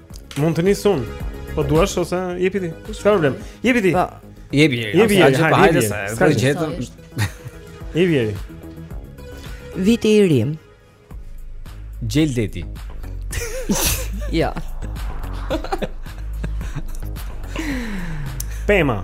Mund të nis unë. Po duash ose jepi ti. S'ka problem. Jepi ti. Po. Jepi. Jepi. Jepi. Hajde sa. S'ka gjetëm. Jepi. Jepi. Viti i ri. Gjeldeti. Ja. Pema.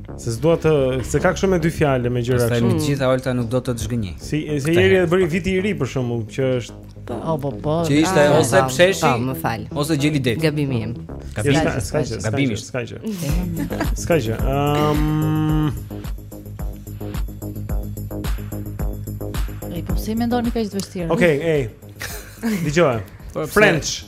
Se s'dua të, se ka shumë me dy fjalë me gjëra kështu. Sa të gjitha Olta nuk do të të zhgënjej. Si, se Jeri e bëri viti i ri për shembull, që është po, po, po, po. Që ishte ah, ose psheshi, po, më fal. Ose gjeldeti. Gabimi im. Gabimi, s'ka gjë, s'ka gjë, s'ka gjë. S'ka gjë. Ehm. E po s'e mendoni kaq të vështirë? Okej, ej. Dëgjoj. Po, French.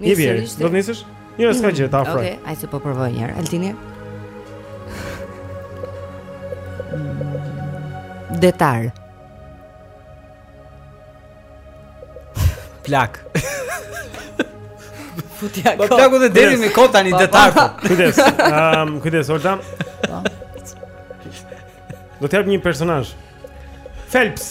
Jepi, do të nisësh? Jo, s'ka gjë, ta afroj. Okej, ai se po provoj një herë. Altini. Detar. Plak. Futja kot. Po plaku dhe deti me kot tani detar. Kujdes. Ehm, kujdes, Olta. Po. Do të jap një personazh. Phelps.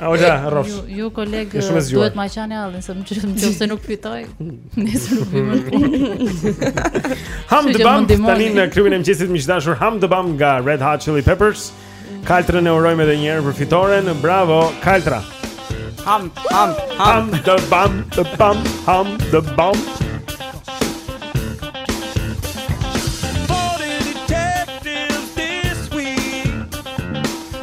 A o ja, rrofsh. Ju, ju koleg, duhet ma qani hallin, se më që më që se nuk fitoj, nëse nuk vimë në punë. Hump de bump, tani në klubin e mëngjesit miq të dashur, Hump de Bump nga Red Hot Chili Peppers. Kaltrën e urojmë edhe njëherë për fitoren, bravo, Kaltra. Hump, hump, hump de bump, de bump, hump de bump.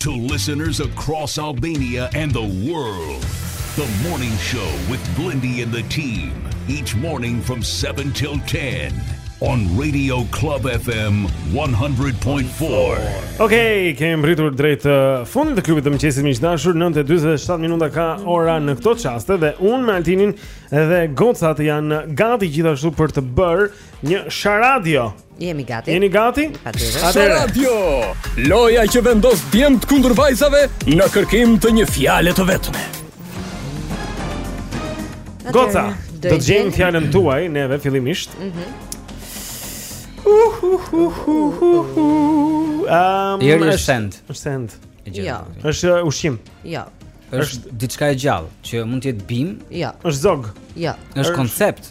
To listeners across Albania and the world, the morning show with Blendi and the team, each morning from 7 till 10 on Radio Club FM 100.4. Okej, kemi mbërritur drejt uh, fundit të klubit të mëngjesit miq të dashur, 9:47 minuta ka ora në këto çaste dhe unë me Altinin dhe gocat janë gati gjithashtu për të bërë një sharadio. Jemi gati. Jeni gati? Atëherë. Sharadio. Loja që vendos djemt kundër vajzave në kërkim të një fjale të vetme. Goca, do të gjejmë fjalën tuaj neve fillimisht. Mhm. Ehm, jo, është send. Është send. Jo. Është uh, ushqim. Jo. Është diçka e gjallë që mund të jetë bimë. Jo. Është zog. Jo. Është koncept.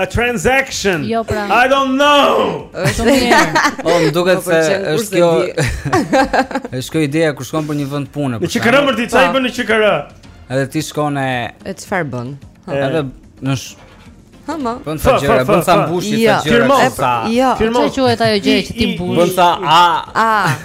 A transaction. Jo pra. I don't know. Është mirë. Po më duket po, se është kjo. Është kjo ideja kur shkon për një vend pune. Në QKR më thuaj çaj po. bën në QKR. Edhe ti shkon e E çfarë bën? Edhe në Ha ma. Bën ca gjëra, bën ca, mbush ca gjëra. Firmos ca. Jo, çfarë quhet ajo gjë që ti mbush? Bën ca a. A.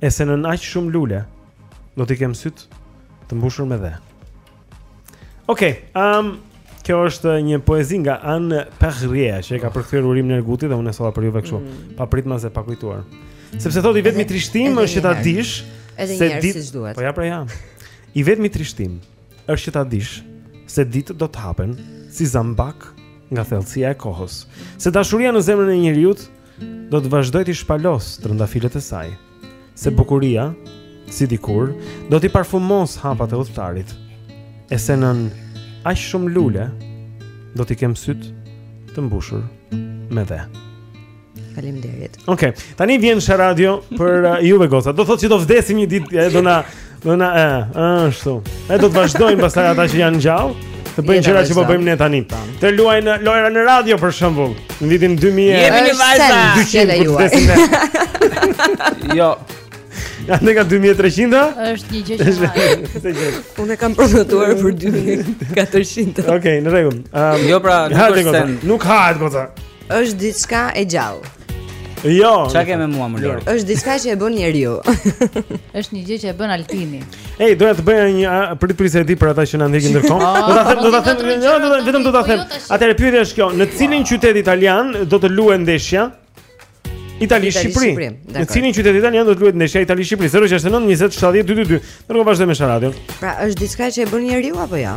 E se nën aq shumë lule do t'i kem sytë të mbushur me dhe. Okej, okay, um kjo është një poezi nga Anne Perrier, që e ka përkthyer Urim Nerguti dhe unë e solla për juve kështu, mm. papritmas e pa kujtuar. Sepse thotë i vetmi trishtim është që ta dish se ditë si duhet. Po ja pra jam. I vetmi trishtim është që ta dish se ditë do të hapen si zambak nga thellësia e kohës. Se dashuria në zemrën e njeriu Do të vazhdojë t'i shpalosë trëndafilat e saj, se bukuria, si dikur, do t'i parfumosë hapat e udhëtarit, e se nën aq shumë lule, do t'i kem sytë të mbushur me dhe. Faleminderit. Okej, okay, tani vjen Sharadio për uh, juve goca. Do thotë që do vdesim një ditë, do na Do na e, ashtu. Edhe do të vazhdojnë pastaj ata që janë gjallë, të bëjnë gjëra që po bëjmë ne tani. Të luajnë lojëra në radio për shembull, në vitin 2000. Jemi një vajza. Jo. A në ka 2300-a? Është një gjë që. Këtë gjë. Unë e kam prenotuar për 2400. Okej, në rregull. Ehm, jo pra, nuk është send. Nuk hahet goca. Është diçka e gjallë. Jo. Çka ke me mua më Lori? Është diçka që e bën njeriu. Është një gjë që e bën Altini. Ej, doja të bëja një prit prit se di për ata që na ndjekin ndërkohë. Ah. Do ta them, do ta them, jo, do ta vetëm do ta them. Jo, Atëherë pyetja është kjo, në cilin qytet italian do të luhet ndeshja? Itali Shqipëri. Në cilin qytet italian do të luhet ndeshja Itali Shqipëri? 069 20 70 222. Ndërkohë vazhdojmë me sharadion. Pra, është diçka që e bën njeriu apo jo? Ja?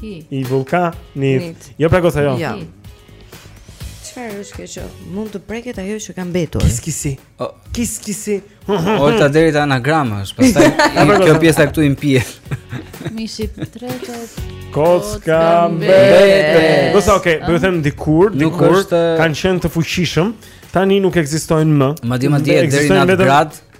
Hi. I vullkanit. Jo pra goca jo. Ja. Çfarë është kjo që mund të preket ajo që ka mbetur? Kis kisi. Oh. Kis kisi. Loja deri te anagrama është, pastaj kjo pjesa këtu i mpin. Mishi tretet. Kocka mbetet. Goca okay, po ju them dikur, dikur kanë qenë të fuqishëm. Tani nuk ekzistojnë më. Madje madje deri në atë gradë.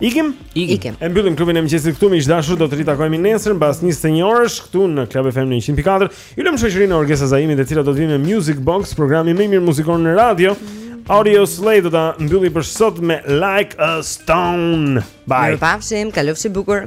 Ikim? Ikim. E mbyllim klubin e mëngjesit këtu, miq të dashur, do të ritakohemi nesër mbas 21 orësh këtu në Club FM 104. Ju lëmë në shoqërinë e Orgesa Zaimit, e cila do të vijë në Music Box, programi më i mirë muzikor në radio. Audioslave do ta mbyllë për sot me Like a Stone. Bye. Ju pafshim, kalofshi bukur.